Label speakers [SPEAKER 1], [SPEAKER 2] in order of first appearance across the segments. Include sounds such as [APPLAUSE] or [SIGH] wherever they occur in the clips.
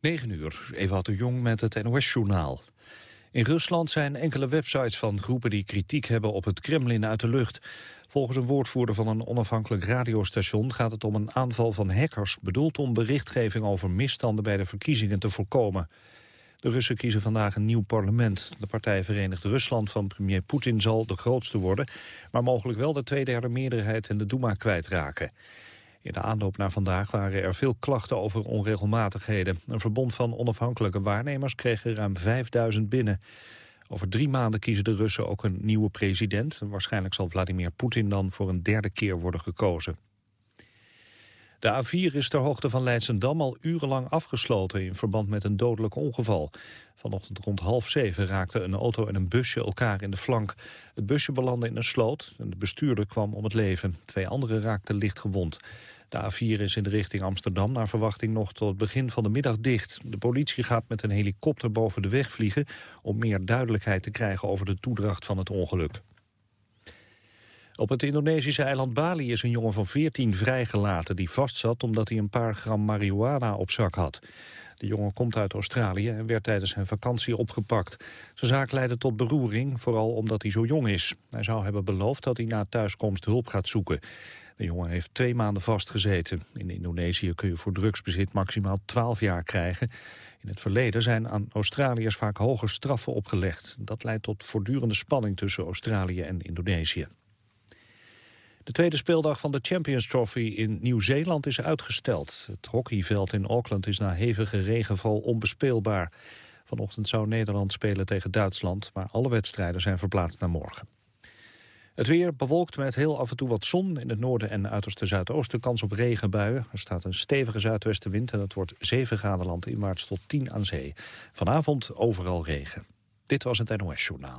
[SPEAKER 1] 9 uur, Ewout de Jong met het NOS-journaal. In Rusland zijn enkele websites van groepen die kritiek hebben op het Kremlin uit de lucht. Volgens een woordvoerder van een onafhankelijk radiostation gaat het om een aanval van hackers... bedoeld om berichtgeving over misstanden bij de verkiezingen te voorkomen. De Russen kiezen vandaag een nieuw parlement. De partij Verenigd Rusland van premier Poetin zal de grootste worden... maar mogelijk wel de tweederde meerderheid in de Duma kwijtraken. In de aanloop naar vandaag waren er veel klachten over onregelmatigheden. Een verbond van onafhankelijke waarnemers kreeg er ruim 5000 binnen. Over drie maanden kiezen de Russen ook een nieuwe president. Waarschijnlijk zal Vladimir Poetin dan voor een derde keer worden gekozen. De A4 is ter hoogte van Leidsendam al urenlang afgesloten in verband met een dodelijk ongeval. Vanochtend rond half zeven raakten een auto en een busje elkaar in de flank. Het busje belandde in een sloot en de bestuurder kwam om het leven. Twee anderen raakten licht gewond. De A4 is in de richting Amsterdam naar verwachting nog tot het begin van de middag dicht. De politie gaat met een helikopter boven de weg vliegen om meer duidelijkheid te krijgen over de toedracht van het ongeluk. Op het Indonesische eiland Bali is een jongen van 14 vrijgelaten die vastzat omdat hij een paar gram marihuana op zak had. De jongen komt uit Australië en werd tijdens zijn vakantie opgepakt. Zijn zaak leidde tot beroering, vooral omdat hij zo jong is. Hij zou hebben beloofd dat hij na thuiskomst hulp gaat zoeken. De jongen heeft twee maanden vastgezeten. In Indonesië kun je voor drugsbezit maximaal 12 jaar krijgen. In het verleden zijn aan Australiërs vaak hoge straffen opgelegd. Dat leidt tot voortdurende spanning tussen Australië en Indonesië. De tweede speeldag van de Champions Trophy in Nieuw-Zeeland is uitgesteld. Het hockeyveld in Auckland is na hevige regenval onbespeelbaar. Vanochtend zou Nederland spelen tegen Duitsland, maar alle wedstrijden zijn verplaatst naar morgen. Het weer bewolkt met heel af en toe wat zon. In het noorden en uiterste zuidoosten kans op regenbuien. Er staat een stevige zuidwestenwind en het wordt 7 graden landinwaarts tot 10 aan zee. Vanavond overal regen. Dit was het NOS Journaal.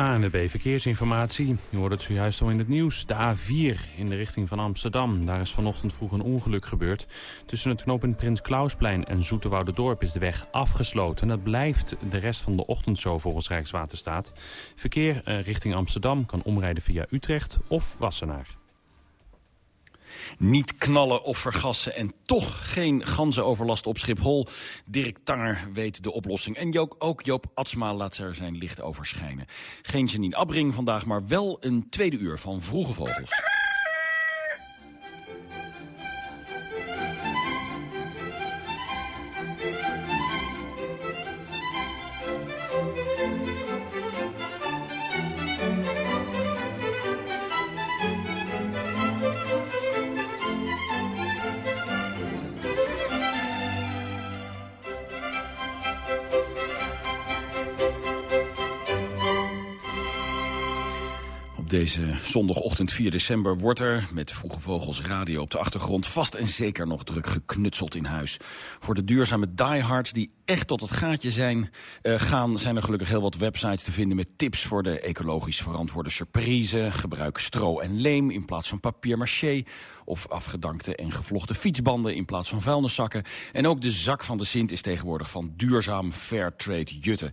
[SPEAKER 2] ANWB Verkeersinformatie. U hoort het zojuist al in het nieuws. De A4 in de richting van Amsterdam. Daar is vanochtend vroeg een ongeluk gebeurd. Tussen het knooppunt Prins Klausplein en Dorp is de weg afgesloten. Dat blijft de rest van de ochtend zo volgens Rijkswaterstaat. Verkeer eh, richting Amsterdam kan omrijden via Utrecht of Wassenaar.
[SPEAKER 3] Niet knallen of vergassen en toch geen ganzenoverlast op Schiphol. Dirk Tanger weet de oplossing. En ook Joop Atsma laat er zijn licht over schijnen. Geen Janine Abbring vandaag, maar wel een tweede uur van Vroege Vogels. Deze zondagochtend 4 december wordt er met Vroege Vogels Radio op de achtergrond vast en zeker nog druk geknutseld in huis. Voor de duurzame diehards die echt tot het gaatje zijn, uh, gaan, zijn er gelukkig heel wat websites te vinden met tips voor de ecologisch verantwoorde surprise. Gebruik stro en leem in plaats van papier maché of afgedankte en gevlochten fietsbanden in plaats van vuilniszakken. En ook de zak van de Sint is tegenwoordig van duurzaam fair trade jutten.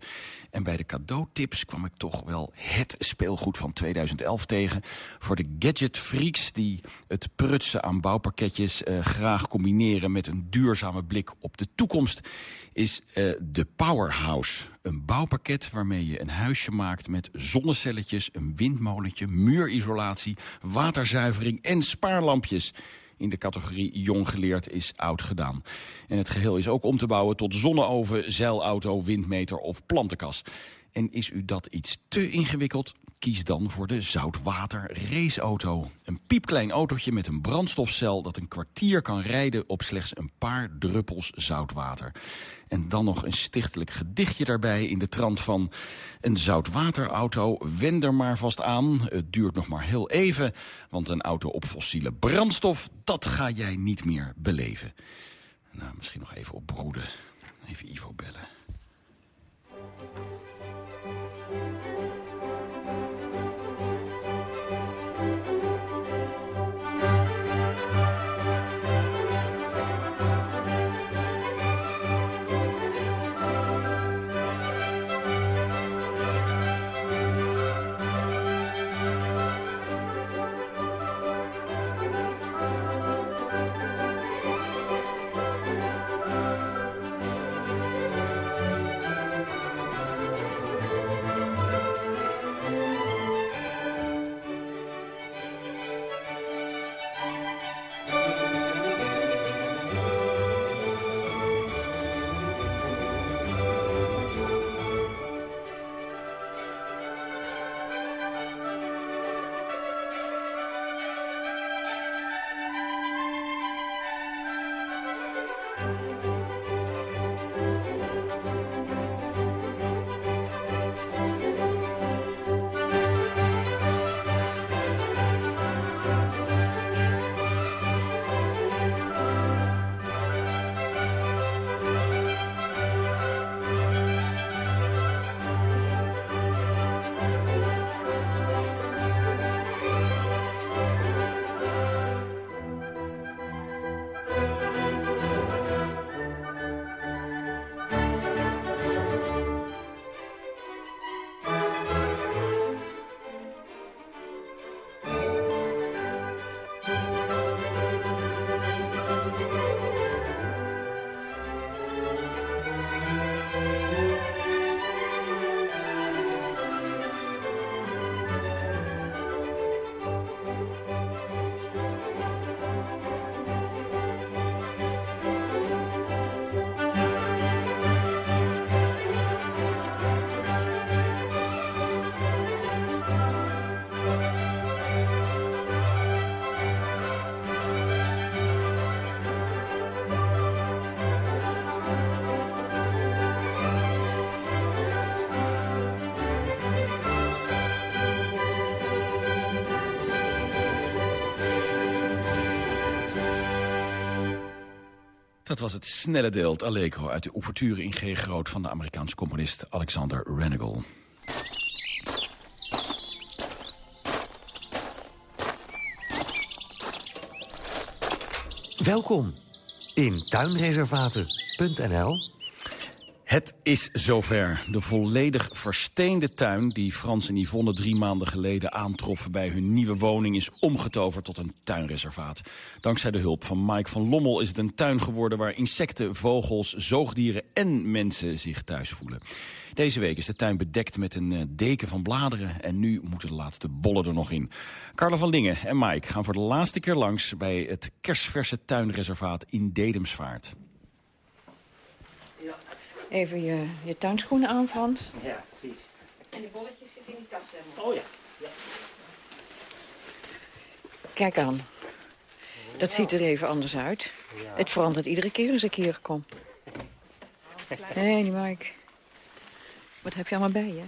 [SPEAKER 3] En bij de cadeautips kwam ik toch wel het speelgoed van 2011 tegen. Voor de gadget freaks die het prutsen aan bouwpakketjes uh, graag combineren met een duurzame blik op de toekomst is uh, de Powerhouse. Een bouwpakket waarmee je een huisje maakt met zonnecelletjes, een windmolentje, muurisolatie, waterzuivering en spaarlampjes in de categorie jong geleerd is oud gedaan. En het geheel is ook om te bouwen tot zonneoven, zeilauto, windmeter of plantenkas. En is u dat iets te ingewikkeld? Kies dan voor de zoutwater raceauto. Een piepklein autootje met een brandstofcel dat een kwartier kan rijden op slechts een paar druppels zoutwater. En dan nog een stichtelijk gedichtje daarbij in de trant van... een zoutwaterauto, wend er maar vast aan. Het duurt nog maar heel even, want een auto op fossiele brandstof... dat ga jij niet meer beleven. Nou, misschien nog even op broeden. Even Ivo bellen. Dat was het snelle deel, het Allegro, uit de ouverture in G groot van de Amerikaanse componist Alexander Renegal.
[SPEAKER 4] Welkom in tuinreservaten.nl
[SPEAKER 3] Het is zover. De volledig versteende tuin die Frans en Yvonne drie maanden geleden aantroffen bij hun nieuwe woning is omgetoverd tot een tuinreservaat. Dankzij de hulp van Mike van Lommel is het een tuin geworden waar insecten, vogels, zoogdieren en mensen zich thuis voelen. Deze week is de tuin bedekt met een eh, deken van bladeren en nu moeten de laatste bollen er nog in. Carla van Lingen en Mike gaan voor de laatste keer langs bij het kerstverse tuinreservaat in Dedemsvaart.
[SPEAKER 5] Even je, je tuinschoenen aan, Frans.
[SPEAKER 6] Ja, precies.
[SPEAKER 5] En de bolletjes zitten in die tas.
[SPEAKER 6] Oh ja. ja.
[SPEAKER 5] Kijk aan. Dat ziet er even anders uit. Het verandert iedere keer als ik hier kom. Hé, hey, Mike. Wat heb je allemaal bij je?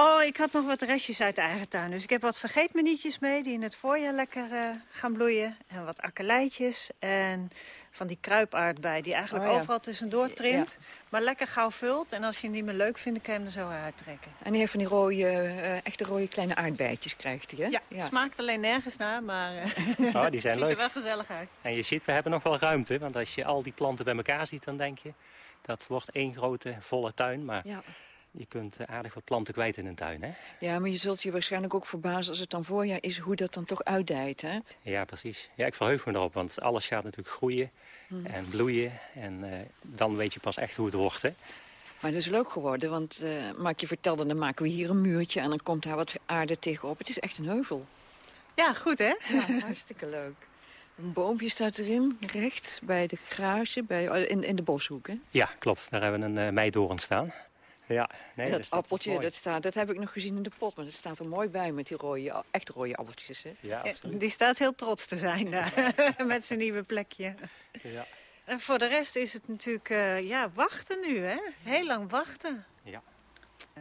[SPEAKER 7] Oh, ik had nog wat restjes uit de eigen tuin. Dus ik heb wat vergeetmenietjes mee die in het voorjaar lekker eh, gaan bloeien. En wat akkerleitjes en van die kruipaardbei die eigenlijk
[SPEAKER 5] Oh ja.
[SPEAKER 7] overal tussendoor trimt. Maar lekker gauw vult. En als je hem niet meer leuk vindt, dan kan je hem er zo uittrekken.
[SPEAKER 5] En die heeft van die rode, eh, echte rode kleine aardbeidjes krijgt hij, hè?
[SPEAKER 7] Ja, het smaakt alleen nergens naar, maar eh, [LAUGHS]
[SPEAKER 6] Oh, die
[SPEAKER 7] het
[SPEAKER 6] zijn [LAUGHS]
[SPEAKER 7] ziet er wel gezellig uit.
[SPEAKER 6] En je ziet, we hebben nog wel ruimte. Want als je al die planten bij elkaar ziet, dan denk je... dat wordt één grote, volle tuin. Maar
[SPEAKER 5] Ja.
[SPEAKER 6] Je kunt eh, aardig wat planten kwijt in een tuin, hè?
[SPEAKER 5] ja, maar je zult je waarschijnlijk ook verbazen als het dan voorjaar is... hoe dat dan toch uitdijt, hè?
[SPEAKER 6] Ja, precies. Ja, ik verheug me erop, want alles gaat natuurlijk groeien en bloeien. En eh, dan weet je pas echt hoe het wordt, hè?
[SPEAKER 5] Maar dat is leuk geworden, want eh Mark, je vertelde... dan maken we hier een muurtje en dan komt daar wat aarde tegenop. Het is echt een heuvel.
[SPEAKER 7] Ja, goed hè?
[SPEAKER 5] Ja, hartstikke leuk. Een boompje staat erin, rechts bij de garage, bij, oh, in, in de boshoek. Hè?
[SPEAKER 6] Ja, klopt. Daar hebben we een eh meidoorn staan. Ja, nee,
[SPEAKER 5] dat,
[SPEAKER 6] is
[SPEAKER 5] appeltje, dat, staat, dat heb ik nog gezien in de pot, maar dat staat er mooi bij met die rode, echt rode appeltjes. Hè?
[SPEAKER 6] Ja,
[SPEAKER 7] Ja,
[SPEAKER 6] absoluut.
[SPEAKER 7] Die staat heel trots te zijn daar, [LAUGHS] met zijn nieuwe plekje.
[SPEAKER 6] Ja.
[SPEAKER 7] En voor de rest is het natuurlijk eh, ja, wachten nu, hè? Heel lang wachten.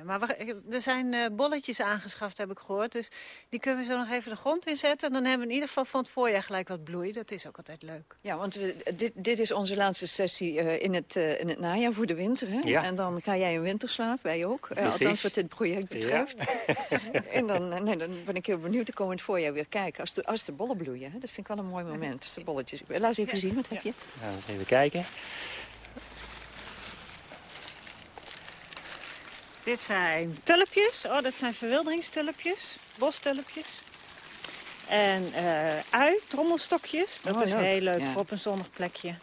[SPEAKER 7] Maar we- er zijn eh, bolletjes aangeschaft, heb ik gehoord. Dus die kunnen we zo nog even de grond inzetten. En dan hebben we in ieder geval van het voorjaar gelijk wat bloei. Dat is ook altijd leuk.
[SPEAKER 5] Ja, want we, dit, dit is onze laatste sessie eh, in, het, eh, in het najaar voor de winter. Hè?
[SPEAKER 6] Ja.
[SPEAKER 5] En dan ga jij een winterslaaf, wij ook. Althans wat dit project betreft. [LAUGHS] en dan, nee, dan ben ik heel benieuwd te komen in het voorjaar weer kijken. Als de, als de bollen bloeien, hè? dat vind ik wel een mooi moment. Als de bolletjes... Laat eens even
[SPEAKER 7] Ja.
[SPEAKER 5] zien, wat heb je?
[SPEAKER 6] Nou, eens even kijken.
[SPEAKER 7] Dit zijn tulpjes. Oh, dat zijn verwilderingstulpjes. Bostulpjes. En eh ui, trommelstokjes. Dat
[SPEAKER 5] Oh,
[SPEAKER 7] is
[SPEAKER 5] leuk.
[SPEAKER 7] heel leuk
[SPEAKER 5] Ja.
[SPEAKER 7] voor op een zonnig plekje.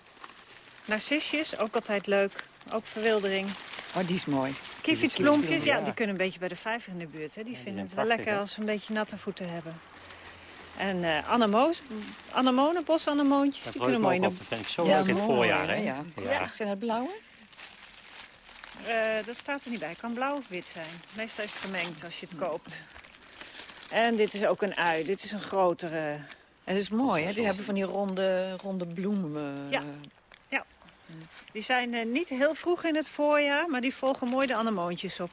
[SPEAKER 7] Narcisjes, ook altijd leuk. Ook verwildering.
[SPEAKER 5] Oh, die is mooi.
[SPEAKER 7] Kievietsbloempjes, ja,
[SPEAKER 6] ja.
[SPEAKER 7] die kunnen een beetje bij de vijver in de buurt. Hè. Die vinden het wel
[SPEAKER 6] prachtig,
[SPEAKER 7] lekker als ze een beetje natte voeten hebben. En eh anemoos, anemonen, bosanemoontjes,
[SPEAKER 6] Dat
[SPEAKER 7] die kunnen mooi.
[SPEAKER 6] Dat vind ik zo
[SPEAKER 5] Ja,
[SPEAKER 6] leuk in het voorjaar, hè?
[SPEAKER 5] ja.
[SPEAKER 6] Ja.
[SPEAKER 5] Zijn het blauwe?
[SPEAKER 7] Eh, dat staat er niet bij. Het kan blauw of wit zijn. Meestal is het gemengd als je het koopt. En dit is ook een ui. Dit is een grotere.
[SPEAKER 5] En dat is mooi, hè? Die hebben van die ronde, ronde bloemen. eh,
[SPEAKER 7] Ja. Die zijn eh, niet heel vroeg in het voorjaar, maar die volgen mooi de anemoontjes op.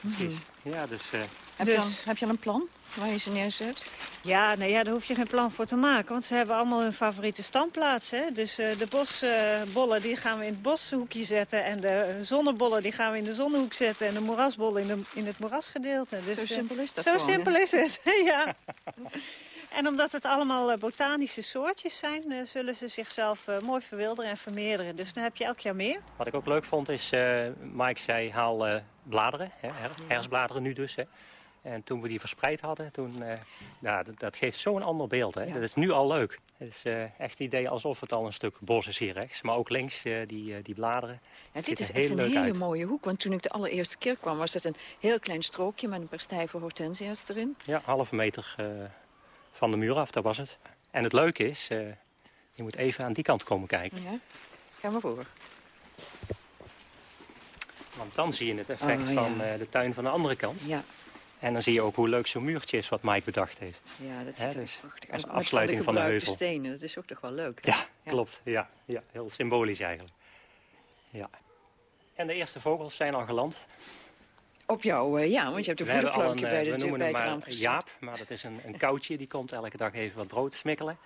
[SPEAKER 6] Precies. Ja, dus eh,
[SPEAKER 5] Heb, je
[SPEAKER 7] Dus-
[SPEAKER 5] dan, heb je al een plan waar je ze neerzet?
[SPEAKER 7] Ja, nou ja, daar hoef je geen plan voor te maken. Want ze hebben allemaal hun favoriete standplaats. Hè? Dus eh, de bosbollen die gaan we in het boshoekje zetten. En de zonnebollen die gaan we in de zonnehoek zetten. En de moerasbollen in, de, in het moerasgedeelte. Dus,
[SPEAKER 5] Zo
[SPEAKER 7] eh,
[SPEAKER 5] simpel is dat
[SPEAKER 7] Zo
[SPEAKER 5] gewoon, hè?
[SPEAKER 7] simpel is het, [LAUGHS] ja. En omdat het allemaal eh, botanische soortjes zijn... eh, zullen ze zichzelf eh, mooi verwilderen en vermeerderen. Dus dan heb je elk jaar meer.
[SPEAKER 6] wat ik ook leuk vond is, eh, Mike zei haal eh, bladeren, hè, her- herfstbladeren nu dus. Hè. En toen we die verspreid hadden, toen, eh, nou, dat, dat geeft zo'n ander beeld. Hè.
[SPEAKER 5] Ja.
[SPEAKER 6] Dat is nu al leuk. Het is eh, echt het idee alsof het al een stuk bos is hier rechts. Maar ook links eh, die, die bladeren.
[SPEAKER 5] Ja, dit is echt een hele
[SPEAKER 6] uit.
[SPEAKER 5] mooie hoek. Want toen ik de allereerste keer kwam, was het een heel klein strookje met een paar stijve hortensia's erin.
[SPEAKER 6] Ja, halve meter van de muur af, dat was het. En het leuke is, je moet even aan die kant komen kijken.
[SPEAKER 5] Ja. Ga maar voor.
[SPEAKER 6] Want dan zie je het effect
[SPEAKER 5] Oh, ja.
[SPEAKER 6] van de tuin van de andere kant.
[SPEAKER 5] Ja,
[SPEAKER 6] En dan zie je ook hoe leuk zo'n muurtje is wat Mike bedacht heeft.
[SPEAKER 5] ja dat ziet er
[SPEAKER 6] dus
[SPEAKER 5] prachtig
[SPEAKER 6] als
[SPEAKER 5] uit. Met
[SPEAKER 6] afsluiting van de
[SPEAKER 5] gebruikte
[SPEAKER 6] heuvel.
[SPEAKER 5] stenen, dat is ook toch wel leuk.
[SPEAKER 6] Ja, klopt. Ja, ja, heel symbolisch eigenlijk. Ja. En de eerste vogels zijn al geland.
[SPEAKER 5] Op jou, eh, ja, want je hebt een voederplankje
[SPEAKER 6] eh,
[SPEAKER 5] bij, de,
[SPEAKER 6] we noemen
[SPEAKER 5] bij
[SPEAKER 6] hem
[SPEAKER 5] het raam
[SPEAKER 6] maar. Jaap, maar dat is een, een koutje. Die komt elke dag even wat brood smikkelen.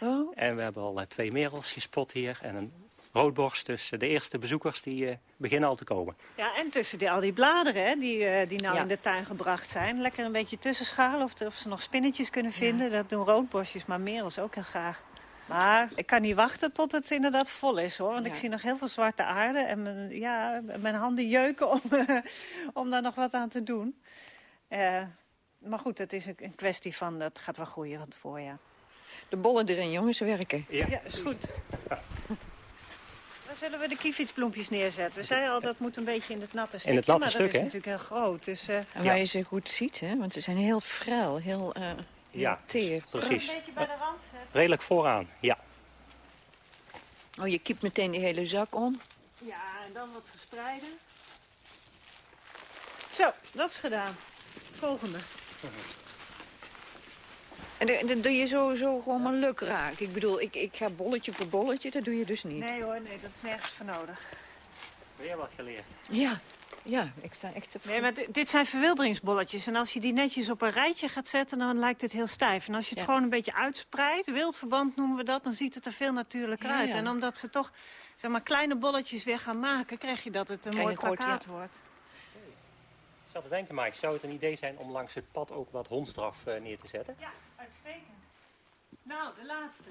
[SPEAKER 5] Oh,
[SPEAKER 6] En we hebben al eh, twee merels gespot hier en een roodborst. Dus de eerste bezoekers die beginnen al te komen.
[SPEAKER 7] Ja, en tussen die, al die bladeren hè, die, die nou
[SPEAKER 5] Ja.
[SPEAKER 7] in de tuin gebracht zijn. Lekker een beetje tussenschalen of, of ze nog spinnetjes kunnen vinden. Dat doen roodborstjes, maar merels ook heel graag. Maar ik kan niet wachten tot het inderdaad vol is hoor. Want
[SPEAKER 5] Ja.
[SPEAKER 7] ik zie nog heel veel zwarte aarde. En mijn, ja, mijn handen jeuken om, [LAUGHS] om daar nog wat aan te doen. Eh, maar goed, het is een, een kwestie van, dat gaat wel groeien van het voorjaar.
[SPEAKER 5] De bollen erin, jongens, werken.
[SPEAKER 6] Ja,
[SPEAKER 7] Ja, is goed. Dan zullen we de kiefietsbloempjes neerzetten. We zeiden al, dat moet een beetje in het natte stukje.
[SPEAKER 6] het natte
[SPEAKER 7] maar
[SPEAKER 6] stuk,
[SPEAKER 7] dat is natuurlijk heel groot. Dus eh,
[SPEAKER 5] En waar je ze goed ziet, hè? want ze zijn heel frail, heel, eh heel
[SPEAKER 6] Ja,
[SPEAKER 5] teer.
[SPEAKER 6] precies.
[SPEAKER 7] een beetje bij de rand zetten.
[SPEAKER 6] Redelijk vooraan, ja.
[SPEAKER 5] Oh, je kiept meteen die hele zak om.
[SPEAKER 7] Ja, en dan wat verspreiden. Zo, dat is gedaan. Volgende. [LAUGHS]
[SPEAKER 5] En dan- doe je zo, zo gewoon maar luk raak. Ik bedoel, ik, ik ga bolletje voor bolletje, dat doe je dus niet.
[SPEAKER 7] Nee hoor, nee, dat is nergens voor nodig.
[SPEAKER 6] Weer wat geleerd.
[SPEAKER 5] Ja, ja, ik sta echt te
[SPEAKER 7] Nee, maar di- dit zijn verwilderingsbolletjes. En als je die netjes op een rijtje gaat zetten, dan lijkt het heel stijf. En als je het
[SPEAKER 5] Ja.
[SPEAKER 7] gewoon een beetje uitspreidt, wildverband noemen we dat, dan ziet het er veel natuurlijker
[SPEAKER 5] Ja,
[SPEAKER 7] uit.
[SPEAKER 5] ja.
[SPEAKER 7] En omdat ze toch zeg maar, kleine bolletjes weer gaan maken, krijg je dat het een
[SPEAKER 5] Krijg
[SPEAKER 7] mooi plakkaat
[SPEAKER 5] ja.
[SPEAKER 7] wordt.
[SPEAKER 6] Ik zat te denken, Mike, zou het een idee zijn om langs het pad ook wat hondstraf eh, neer te zetten?
[SPEAKER 7] Ja, uitstekend. Nou, de laatste.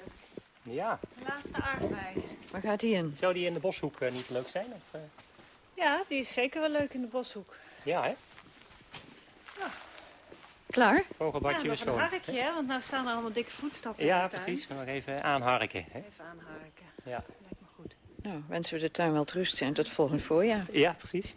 [SPEAKER 6] Ja.
[SPEAKER 7] De laatste aardbei.
[SPEAKER 5] Waar gaat die in?
[SPEAKER 6] Zou die in de boshoek eh, niet leuk zijn? Of, eh,
[SPEAKER 7] Ja, die is zeker wel leuk in de boshoek.
[SPEAKER 6] Ja, hè?
[SPEAKER 5] Klaar?
[SPEAKER 6] Vogelbadje
[SPEAKER 7] ja,
[SPEAKER 6] weer
[SPEAKER 7] nog een harkje, hè? Want nou staan er allemaal dikke voetstappen in
[SPEAKER 6] Ja,
[SPEAKER 7] de tuin.
[SPEAKER 6] precies. Nog even aanharken. Hè?
[SPEAKER 7] Even aanharken.
[SPEAKER 6] Ja.
[SPEAKER 7] Lijkt me goed.
[SPEAKER 5] Nou, wensen we de tuin wel rust en tot volgend voorjaar.
[SPEAKER 6] ja, precies.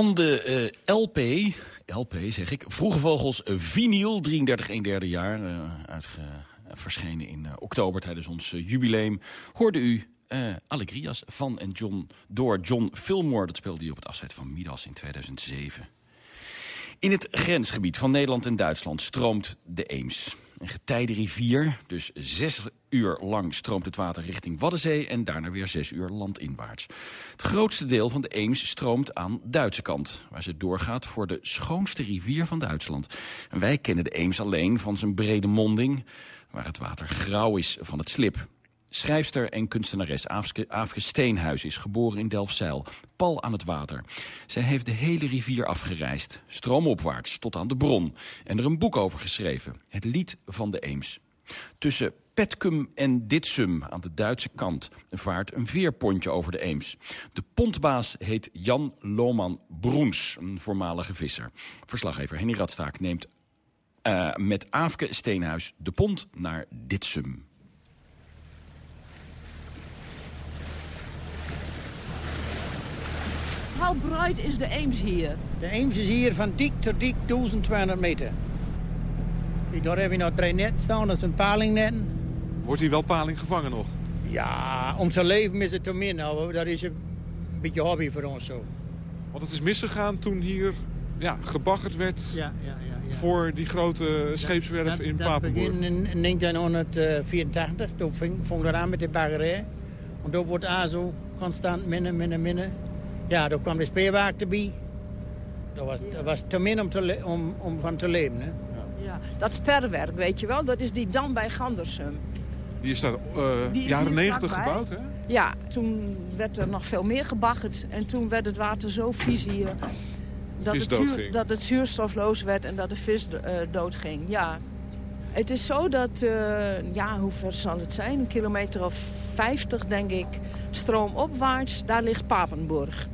[SPEAKER 3] Van de eh, LP, LP zeg ik, Vroege Vogels eh, vinyl, 33 1 derde jaar, eh, verschenen in oktober tijdens ons jubileum, hoorde u eh Alegrias van en John, door John Fillmore. Dat speelde hij op het afscheid van Midas in 2007. In het grensgebied van Nederland en Duitsland stroomt de Eems. Een getijdenrivier, dus zes uur lang stroomt het water richting Waddenzee... en daarna weer zes uur landinwaarts. Het grootste deel van de Eems stroomt aan Duitse kant... waar ze doorgaat voor de schoonste rivier van Duitsland. Wij kennen de Eems alleen van zijn brede monding... waar het water grauw is van het slip. Schrijfster en kunstenares Aafke Steenhuis is geboren in Delfzijl, pal aan het water. Zij heeft de hele rivier afgereisd, stroomopwaarts tot aan de bron... en er een boek over geschreven, Het Lied van de Eems. Tussen Petkum en Ditsum aan de Duitse kant vaart een veerpontje over de Eems. De pontbaas heet Jan Lohman Broens, een voormalige visser. Verslaggever Henny Radstaak neemt eh, met Aafke Steenhuis de pont naar Ditsum.
[SPEAKER 8] Hoe breed is de Eems hier?
[SPEAKER 9] De Eems is hier van dik tot dik 1200 meter. Kijk, daar heb je nog drie netten staan, dat zijn palingnetten.
[SPEAKER 10] Wordt hier wel paling gevangen nog?
[SPEAKER 9] Ja, om zijn leven is het te min. Nou, dat is een beetje hobby voor ons zo.
[SPEAKER 10] Want het is misgegaan toen hier ja, gebaggerd werd
[SPEAKER 9] Ja, ja, ja. ja.
[SPEAKER 10] voor die grote scheepswerf
[SPEAKER 9] dat,
[SPEAKER 10] in
[SPEAKER 9] dat
[SPEAKER 10] Papenburg.
[SPEAKER 9] begin in 1984. Toen ving, dat aan met de baggerij. Want toen wordt ASO constant minder, minder, minder. Ja, toen kwam de speerwagen erbij. Dat was, dat was te min om, te om, om van te leven. Hè?
[SPEAKER 8] Ja, dat sperwerk, weet je wel, dat is die dam bij Gandersum.
[SPEAKER 10] Die is daar
[SPEAKER 8] Die is
[SPEAKER 10] jaren
[SPEAKER 8] hier
[SPEAKER 10] 90
[SPEAKER 8] vlakbij.
[SPEAKER 10] gebouwd, hè?
[SPEAKER 8] Ja, toen werd er nog veel meer gebaggerd. En toen werd het water zo vies hier... Dat het, zuur- dat het zuurstofloos werd en dat de vis eh, doodging, ja. Het is zo dat, eh, ja, hoe ver zal het zijn? Een kilometer of 50, denk ik, stroomopwaarts. Daar ligt Papenburg.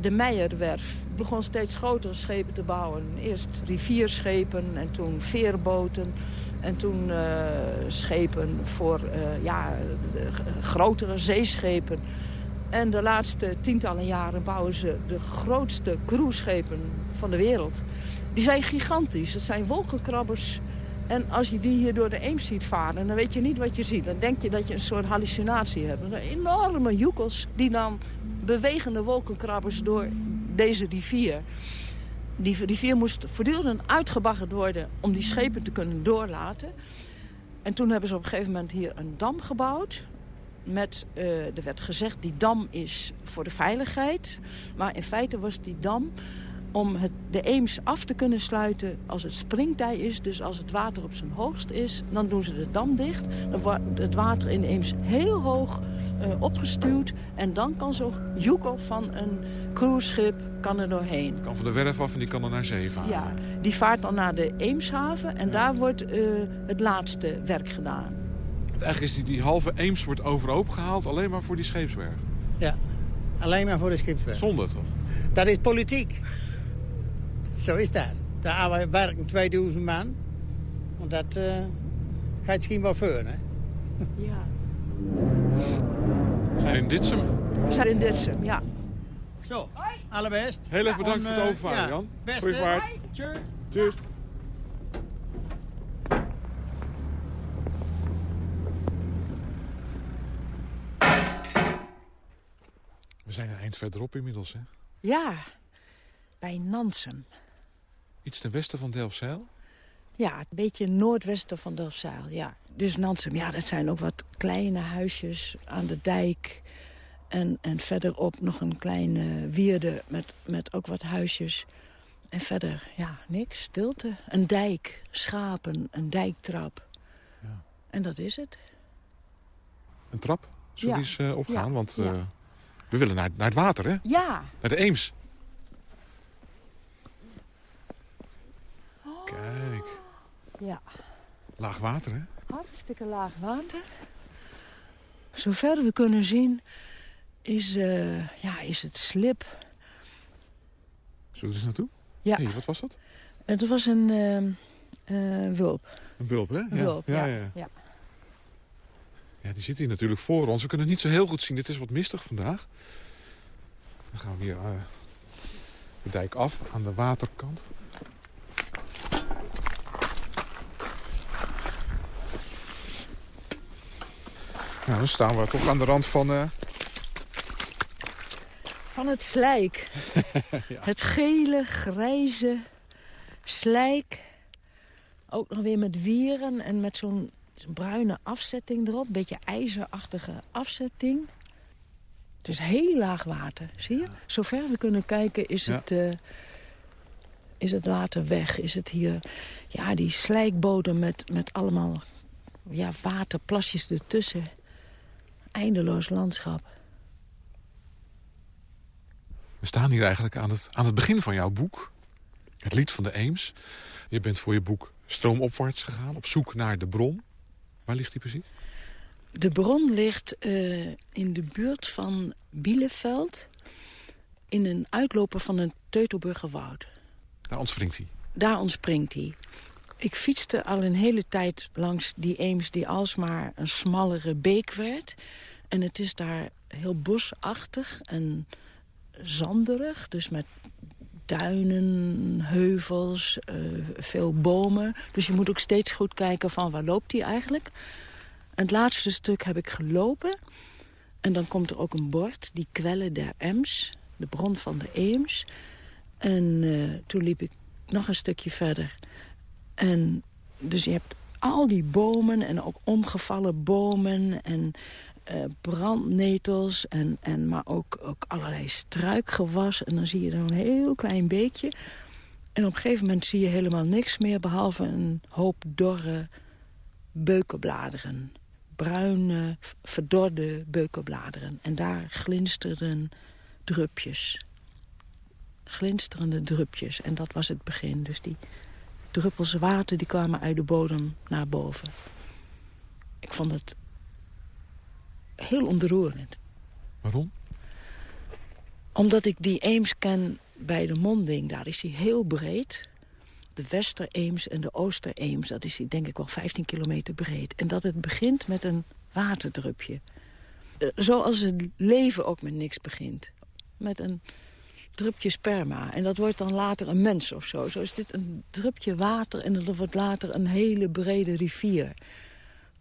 [SPEAKER 8] De Meijerwerf begon steeds grotere schepen te bouwen. Eerst rivierschepen en toen veerboten. En toen eh, schepen voor eh, ja, grotere zeeschepen. En de laatste tientallen jaren bouwen ze de grootste cruiseschepen van de wereld. Die zijn gigantisch. Dat zijn wolkenkrabbers. En als je die hier door de Eems ziet varen, dan weet je niet wat je ziet. Dan denk je dat je een soort hallucinatie hebt. Enorme joekels die dan bewegende wolkenkrabbers door deze rivier. Die rivier moest voortdurend uitgebaggerd worden om die schepen te kunnen doorlaten. En toen hebben ze op een gegeven moment hier een dam gebouwd. Met, uh, er werd gezegd, die dam is voor de veiligheid. Maar in feite was die dam om het, de Eems af te kunnen sluiten als het springtij is. Dus als het water op zijn hoogst is, dan doen ze de dam dicht. Dan wordt het water in de Eems heel hoog uh, opgestuwd. En dan kan zo'n joekel van een cruiseschip kan er doorheen.
[SPEAKER 10] Die kan van de werf af en die kan er naar zee varen.
[SPEAKER 8] Ja, die vaart dan naar de Eemshaven en daar wordt uh, het laatste werk gedaan.
[SPEAKER 10] Eigenlijk is die, die halve Eems wordt overhoop gehaald alleen maar voor die scheepswerf.
[SPEAKER 9] Ja, alleen maar voor de scheepswerf.
[SPEAKER 10] Zonde toch?
[SPEAKER 9] Dat is politiek. Zo is dat. Daar werken 2000 man. Want dat uh, gaat misschien wel voor, hè?
[SPEAKER 8] Ja.
[SPEAKER 10] We zijn in Ditsem.
[SPEAKER 8] We zijn in Ditsem, ja.
[SPEAKER 9] Zo, allerbest.
[SPEAKER 10] Heel erg bedankt voor het overvaren,
[SPEAKER 9] ja,
[SPEAKER 10] Jan.
[SPEAKER 9] Best,
[SPEAKER 10] Goeie vaart.
[SPEAKER 9] Tjus.
[SPEAKER 10] Tjus. We zijn een eind verderop inmiddels, hè?
[SPEAKER 8] Ja, bij Nansum.
[SPEAKER 10] Iets ten westen van Delfzijl?
[SPEAKER 8] Ja, een beetje noordwesten van Delfzijl, ja. Dus Nansum, ja, dat zijn ook wat kleine huisjes aan de dijk. En, en verderop nog een kleine wierde met, met ook wat huisjes. En verder, ja, niks, stilte. Een dijk, schapen, een dijktrap.
[SPEAKER 10] Ja.
[SPEAKER 8] En dat is het.
[SPEAKER 10] Een trap? Zullen
[SPEAKER 8] Ja.
[SPEAKER 10] die eens uh, opgaan?
[SPEAKER 8] Ja.
[SPEAKER 10] Want uh, we willen naar, naar het water, hè?
[SPEAKER 8] Ja.
[SPEAKER 10] Naar de Eems.
[SPEAKER 8] Oh.
[SPEAKER 10] Kijk,
[SPEAKER 8] Ja,
[SPEAKER 10] laag water, hè?
[SPEAKER 8] hartstikke laag water. Zover we kunnen zien is, eh, ja, is het slip.
[SPEAKER 10] Zullen we eens naartoe?
[SPEAKER 8] Ja.
[SPEAKER 10] Hey, wat was dat?
[SPEAKER 8] Het was een eh, wulp.
[SPEAKER 10] Een wulp, hè?
[SPEAKER 8] Een wulp,
[SPEAKER 10] ja,
[SPEAKER 8] ja.
[SPEAKER 10] ja.
[SPEAKER 8] ja.
[SPEAKER 10] Ja, die zit hier natuurlijk voor ons. We kunnen het niet zo heel goed zien. Het is wat mistig vandaag. Dan gaan we weer eh, de dijk af aan de waterkant. Nou, dan staan we toch aan de rand van... eh,
[SPEAKER 8] Van het slijk. [LAUGHS] Het gele, grijze slijk. Ook nog weer met wieren en met zo'n bruine afzetting erop. Een beetje ijzerachtige afzetting. Het is heel laag water, zie je? Zover we kunnen kijken is,
[SPEAKER 10] Ja.
[SPEAKER 8] het, eh, is het water weg. Is het hier, ja, die slijkbodem met, met allemaal ja, waterplasjes ertussen. Eindeloos landschap.
[SPEAKER 10] We staan hier eigenlijk aan het, aan het begin van jouw boek. Het lied van de Eems. Je bent voor je boek stroomopwaarts gegaan. Op zoek naar de bron. Waar ligt die precies?
[SPEAKER 8] De bron ligt eh, in de buurt van Bielefeld... in een uitloper van een Teutoburgerwoud.
[SPEAKER 10] Daar ontspringt hij.
[SPEAKER 8] Daar ontspringt hij. Ik fietste al een hele tijd langs die Eems die alsmaar een smallere beek werd. En het is daar heel bosachtig en zanderig. Dus met duinen, heuvels, eh, veel bomen. Dus je moet ook steeds goed kijken van waar loopt hij eigenlijk. En het laatste stuk heb ik gelopen. En dan komt er ook een bord, die kwellen der Ems. De bron van de Eems. En eh, toen liep ik nog een stukje verder. En dus je hebt al die bomen en ook omgevallen bomen en eh, brandnetels, en, en, maar ook, ook allerlei struikgewas. En dan zie je er een heel klein beekje. En op een gegeven moment zie je helemaal niks meer... behalve een hoop dorre beukenbladeren. Bruine, verdorde beukenbladeren. En daar glinsterden drupjes. Glinsterende drupjes. En dat was het begin. Dus die druppels water die kwamen uit de bodem naar boven. Ik vond het heel ontroerend.
[SPEAKER 10] Waarom?
[SPEAKER 8] Omdat ik die Eems ken bij de monding. Daar is hij heel breed. De Wester-Eems en de Ooster-Eems, dat is hij denk ik wel 15 kilometer breed. En dat het begint met een waterdrupje. eh, zoals het leven ook met niks begint. Met een drupje sperma. En dat wordt dan later een mens of zo. Zo is dit een drupje water en dat wordt later een hele brede rivier.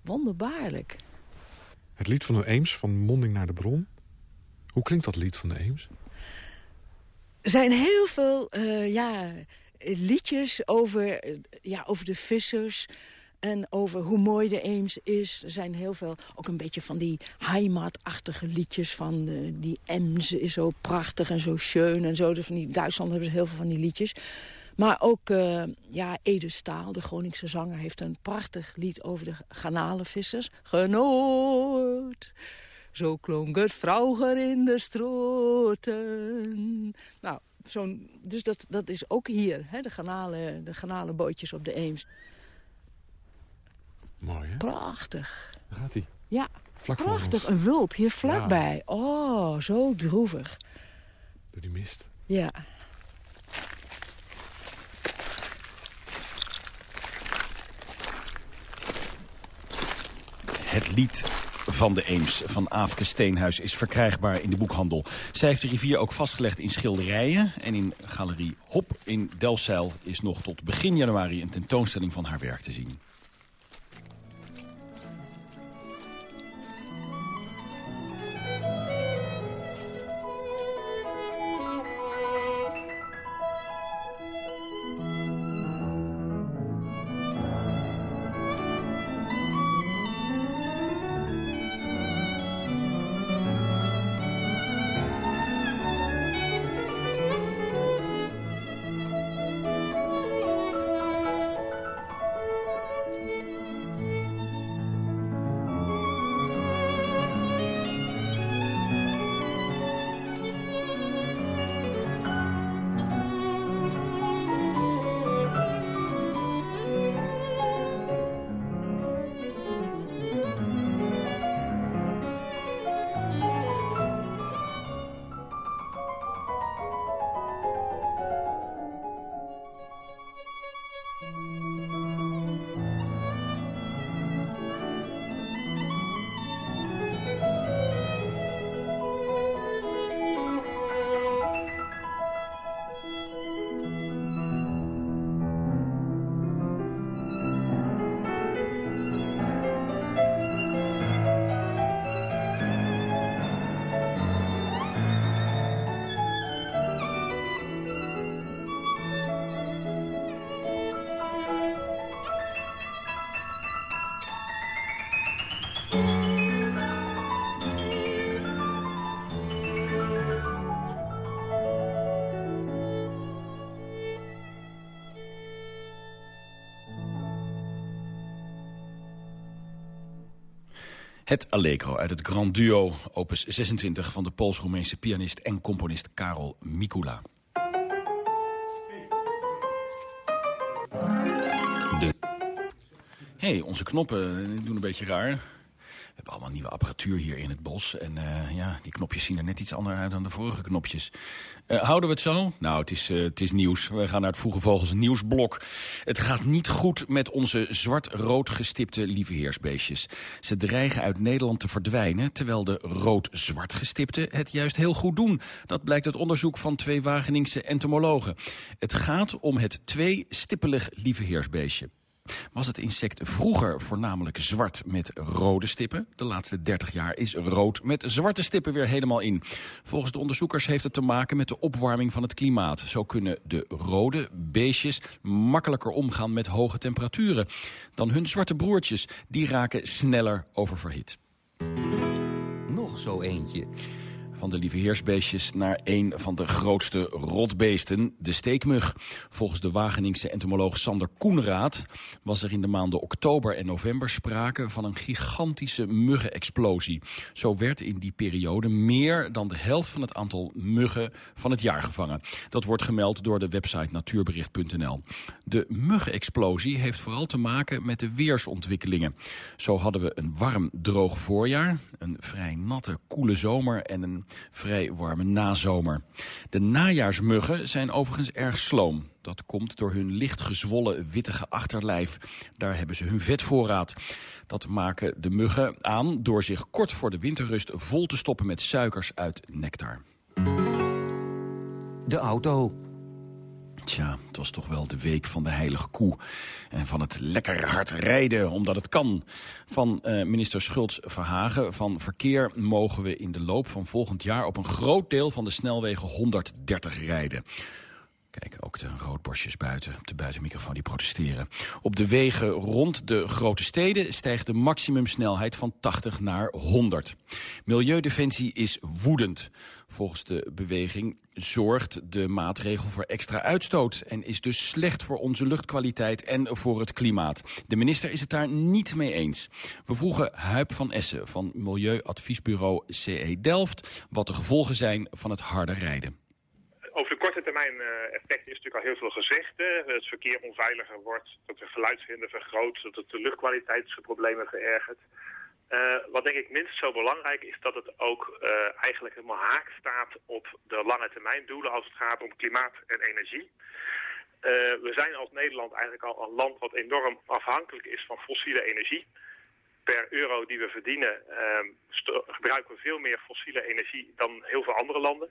[SPEAKER 8] Wonderbaarlijk.
[SPEAKER 10] Het lied van de Eems, van monding naar de bron. Hoe klinkt dat lied van de Eems?
[SPEAKER 8] Er zijn heel veel uh, ja, liedjes over, uh, ja, over de vissers... En over hoe mooi de Eems is. Er zijn heel veel, ook een beetje van die heimatachtige liedjes van uh, die Ems is zo prachtig en zo schön en zo. Van die Duitsland hebben ze heel veel van die liedjes. Maar ook uh, ja, Ede Staal, de Groningse zanger, heeft een prachtig lied over de garnalenvissers. Genoot, zo klonk het vroeger in de stroten. Nou, zo'n, dus dat, dat is ook hier, hè, de, garnalen, de garnalenbootjes op de Eems.
[SPEAKER 10] Mooi, hè?
[SPEAKER 8] Prachtig.
[SPEAKER 10] Daar gaat hij.
[SPEAKER 8] Ja,
[SPEAKER 10] Vlak
[SPEAKER 8] prachtig. Een wulp hier vlakbij. Ja. Oh, zo droevig.
[SPEAKER 10] Door die mist.
[SPEAKER 8] Ja.
[SPEAKER 3] Het lied van de Eems van Aafke Steenhuis is verkrijgbaar in de boekhandel. Zij heeft de rivier ook vastgelegd in schilderijen. En in galerie Hop in Delfzijl is nog tot begin januari een tentoonstelling van haar werk te zien. Het Allegro uit het Grand Duo, opus 26 van de Pools-Roemeense pianist en componist Karol Mikula. Hey, onze knoppen doen een beetje raar. We hebben allemaal nieuwe apparatuur hier in het bos. En uh, ja, die knopjes zien er net iets anders uit dan de vorige knopjes. Uh, houden we het zo? Nou, het is, uh, het is nieuws. We gaan naar het Vroege Vogels nieuwsblok. Het gaat niet goed met onze zwart-rood gestipte lieveheersbeestjes. Ze dreigen uit Nederland te verdwijnen... terwijl de rood-zwart gestipte het juist heel goed doen. Dat blijkt uit onderzoek van twee Wageningse entomologen. Het gaat om het twee-stippelig lieveheersbeestje was het insect vroeger voornamelijk zwart met rode stippen. De laatste 30 jaar is rood met zwarte stippen weer helemaal in. Volgens de onderzoekers heeft het te maken met de opwarming van het klimaat. Zo kunnen de rode beestjes makkelijker omgaan met hoge temperaturen. Dan hun zwarte broertjes, die raken sneller oververhit.
[SPEAKER 4] Nog zo eentje
[SPEAKER 3] van de lieveheersbeestjes naar een van de grootste rotbeesten, de steekmug. Volgens de Wageningse entomoloog Sander Koenraad was er in de maanden oktober en november sprake van een gigantische muggenexplosie. Zo werd in die periode meer dan de helft van het aantal muggen van het jaar gevangen. Dat wordt gemeld door de website natuurbericht.nl. De muggenexplosie heeft vooral te maken met de weersontwikkelingen. Zo hadden we een warm, droog voorjaar, een vrij natte, koele zomer en een vrij warme nazomer. De najaarsmuggen zijn overigens erg sloom. Dat komt door hun licht gezwollen wittige achterlijf. Daar hebben ze hun vetvoorraad. Dat maken de muggen aan door zich kort voor de winterrust vol te stoppen met suikers uit nectar.
[SPEAKER 4] De auto.
[SPEAKER 3] Tja, het was toch wel de week van de heilige koe. En van het lekker hard rijden, omdat het kan. Van uh, minister Schultz Verhagen van Verkeer mogen we in de loop van volgend jaar... op een groot deel van de snelwegen 130 rijden. Kijk, ook de roodborstjes buiten, op de buitenmicrofoon, die protesteren. Op de wegen rond de grote steden stijgt de maximumsnelheid van 80 naar 100. Milieudefensie is woedend. Volgens de beweging zorgt de maatregel voor extra uitstoot... en is dus slecht voor onze luchtkwaliteit en voor het klimaat. De minister is het daar niet mee eens. We vroegen Huip van Essen van Milieuadviesbureau CE Delft... wat de gevolgen zijn van het harde rijden
[SPEAKER 11] termijn uh, effecten is natuurlijk al heel veel gezegd. Hè. Het verkeer onveiliger wordt, dat de geluidshinder vergroot, dat het de luchtkwaliteitsproblemen verergert. Uh, wat denk ik minst zo belangrijk is dat het ook uh, eigenlijk helemaal haak staat op de lange termijn doelen als het gaat om klimaat en energie. we zijn als Nederland eigenlijk al een land wat enorm afhankelijk is van fossiele energie. Per euro die we verdienen gebruiken we veel meer fossiele energie dan heel veel andere landen.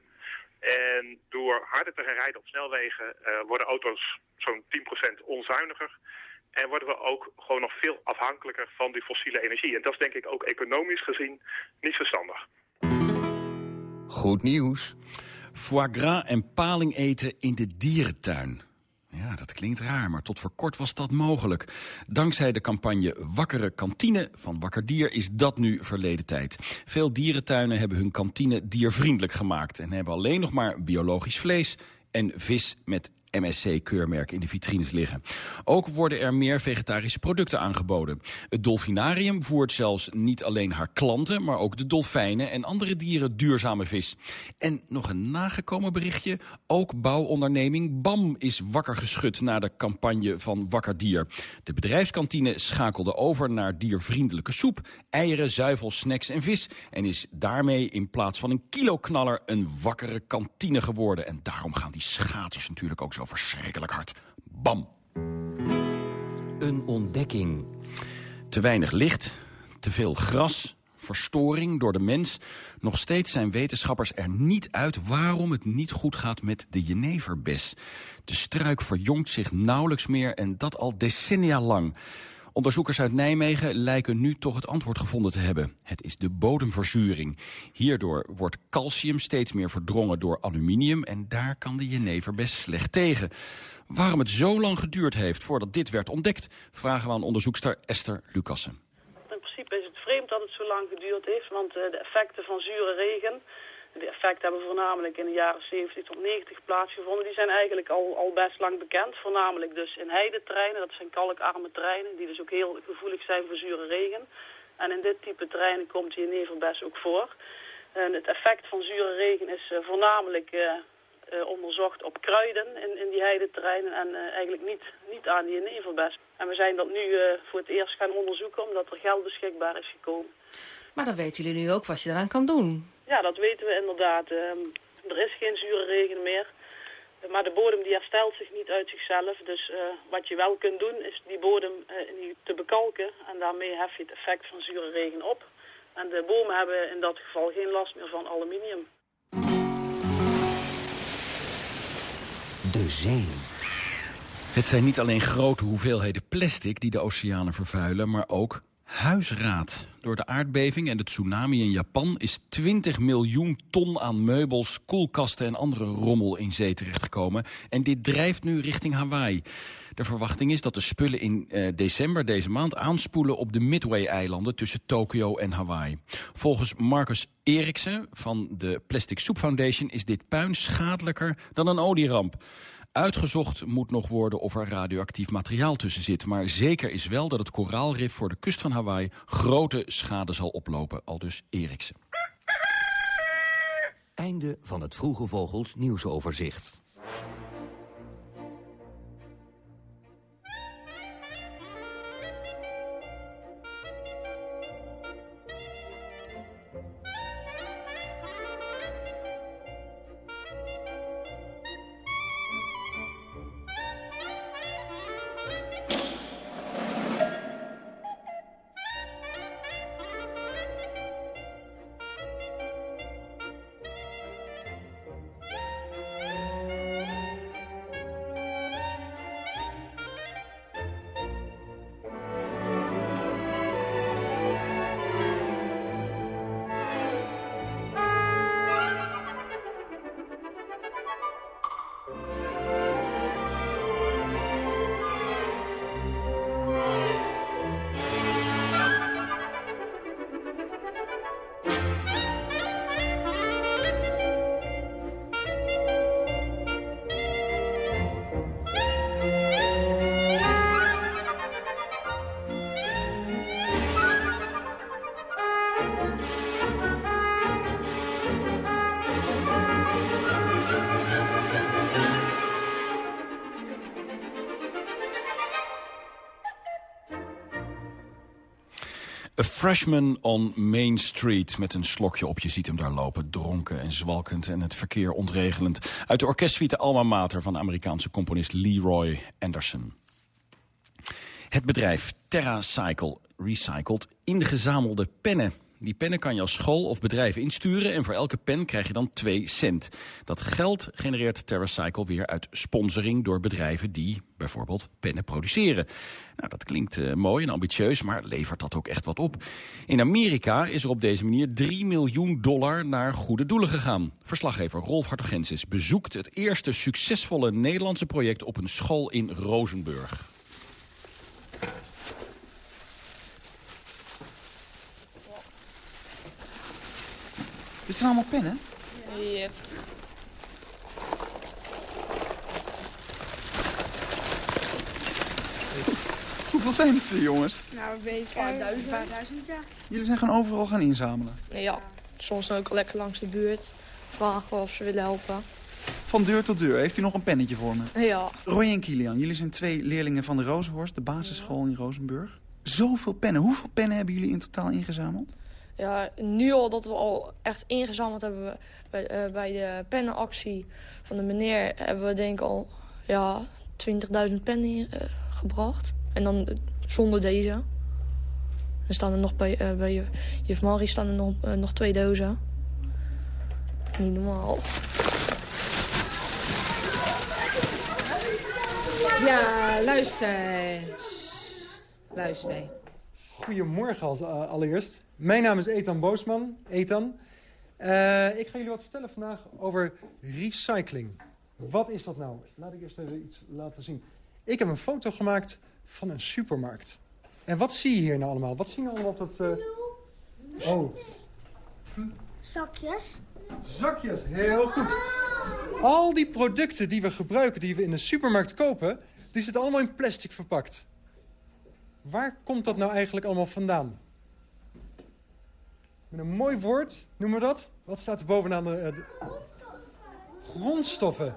[SPEAKER 11] En door harder te gaan rijden op snelwegen uh, worden auto's zo'n 10% onzuiniger. En worden we ook gewoon nog veel afhankelijker van die fossiele energie. En dat is denk ik ook economisch gezien niet verstandig.
[SPEAKER 4] Goed nieuws.
[SPEAKER 3] Foie gras en paling eten in de dierentuin. Ja, dat klinkt raar, maar tot voor kort was dat mogelijk. Dankzij de campagne Wakkere Kantine van Wakker Dier is dat nu verleden tijd. Veel dierentuinen hebben hun kantine diervriendelijk gemaakt... en hebben alleen nog maar biologisch vlees en vis met MSC-keurmerk in de vitrines liggen. Ook worden er meer vegetarische producten aangeboden. Het Dolfinarium voert zelfs niet alleen haar klanten... maar ook de dolfijnen en andere dieren duurzame vis. En nog een nagekomen berichtje. Ook bouwonderneming BAM is wakker geschud... na de campagne van Wakker Dier. De bedrijfskantine schakelde over naar diervriendelijke soep... eieren, zuivel, snacks en vis... en is daarmee in plaats van een kiloknaller een wakkere kantine geworden. En daarom gaan die schaters natuurlijk ook zo verschrikkelijk hard. Bam.
[SPEAKER 4] Een ontdekking.
[SPEAKER 3] Te weinig licht, te veel gras, verstoring door de mens. Nog steeds zijn wetenschappers er niet uit waarom het niet goed gaat met de jeneverbes. De struik verjongt zich nauwelijks meer en dat al decennia lang. Onderzoekers uit Nijmegen lijken nu toch het antwoord gevonden te hebben. Het is de bodemverzuring. Hierdoor wordt calcium steeds meer verdrongen door aluminium... en daar kan de jenever best slecht tegen. Waarom het zo lang geduurd heeft voordat dit werd ontdekt... vragen we aan onderzoekster Esther Lucassen.
[SPEAKER 12] In principe is het vreemd dat het zo lang geduurd heeft... want eh, de effecten van zure regen de effecten hebben voornamelijk in de jaren 70 tot 90 plaatsgevonden. Die zijn eigenlijk al, al best lang bekend. Voornamelijk dus in heidetreinen. Dat zijn kalkarme treinen die dus ook heel gevoelig zijn voor zure regen. En in dit type treinen komt die nevelbes ook voor. En het effect van zure regen is uh, voornamelijk uh, uh, onderzocht op kruiden in, in die heidetreinen en eigenlijk niet, niet aan die nevelbes. En we zijn dat nu voor het eerst gaan onderzoeken omdat er geld beschikbaar is gekomen.
[SPEAKER 13] Maar dan weten jullie nu ook wat je eraan kan doen.
[SPEAKER 12] Ja, dat weten we inderdaad. Um, er is geen zure regen meer. Maar de bodem die herstelt zich niet uit zichzelf. Dus uh, wat je wel kunt doen is die bodem uh, te bekalken. En daarmee hef je het effect van zure regen op. En de bomen hebben in dat geval geen last meer van aluminium.
[SPEAKER 4] De zee.
[SPEAKER 3] Het zijn niet alleen grote hoeveelheden plastic die de oceanen vervuilen... maar ook Huisraad. Door de aardbeving en de tsunami in Japan is 20 miljoen ton aan meubels, koelkasten en andere rommel in zee terechtgekomen. En dit drijft nu richting Hawaii. De verwachting is dat de spullen in eh, december deze maand aanspoelen op de Midway-eilanden tussen Tokio en Hawaii. Volgens Marcus Eriksen van de Plastic Soup Foundation is dit puin schadelijker dan een olieramp. Uitgezocht moet nog worden of er radioactief materiaal tussen zit. Maar zeker is wel dat het koraalrif voor de kust van Hawaii grote schade zal oplopen. Al dus Eriksen.
[SPEAKER 4] Einde van het Vroege Vogels nieuwsoverzicht.
[SPEAKER 3] Freshman on Main Street met een slokje op. Je ziet hem daar lopen, dronken en zwalkend en het verkeer ontregelend. Uit de orkestsuite Alma Mater van de Amerikaanse componist Leroy Anderson. Het bedrijf TerraCycle recycelt ingezamelde pennen. Die pennen kan je als school of bedrijf insturen en voor elke pen krijg je dan 2 cent. Dat geld genereert TerraCycle weer uit sponsoring door bedrijven die bijvoorbeeld pennen produceren. Nou, dat klinkt uh, mooi en ambitieus, maar levert dat ook echt wat op? In Amerika is er op deze manier 3 miljoen dollar naar goede doelen gegaan. Verslaggever Rolf Hartogensis bezoekt het eerste succesvolle Nederlandse project op een school in Rozenburg.
[SPEAKER 14] Dit zijn allemaal pennen?
[SPEAKER 15] Yep.
[SPEAKER 14] Hoeveel zijn het er, jongens?
[SPEAKER 15] Nou, een week. Een duizend. duizend, ja.
[SPEAKER 14] Jullie zijn gewoon overal gaan inzamelen?
[SPEAKER 15] Ja, soms ook lekker langs de buurt. Vragen of ze willen helpen.
[SPEAKER 14] Van deur tot deur. Heeft u nog een pennetje voor me?
[SPEAKER 15] Ja.
[SPEAKER 14] Roy en Kilian, jullie zijn twee leerlingen van de Rozenhorst, de basisschool in Rozenburg. Zoveel pennen. Hoeveel pennen hebben jullie in totaal ingezameld?
[SPEAKER 15] Ja, nu al dat we al echt ingezameld hebben bij, uh, bij de pennenactie van de meneer... hebben we denk ik al ja, 20.000 pennen uh, gebracht. En dan uh, zonder deze. Er staan er nog bij, bij juf, juf Marie staan er nog, nog twee dozen. Niet normaal.
[SPEAKER 16] Ja, luister. Luister.
[SPEAKER 17] Goedemorgen als, uh, allereerst. Mijn naam is Ethan Boosman. Ethan. Uh, ik ga jullie wat vertellen vandaag over recycling. Wat is dat nou? Laat ik eerst even iets laten zien. Ik heb een foto gemaakt van een supermarkt. En wat zie je hier nou allemaal? Wat zie je allemaal op dat... Uh... Oh.
[SPEAKER 18] Zakjes.
[SPEAKER 17] Zakjes, heel goed. Al die producten die we gebruiken, die we in de supermarkt kopen... die zitten allemaal in plastic verpakt. Waar komt dat nou eigenlijk allemaal vandaan? Met een mooi woord, noemen we dat? Wat staat er bovenaan de... Uh, de... Grondstoffen.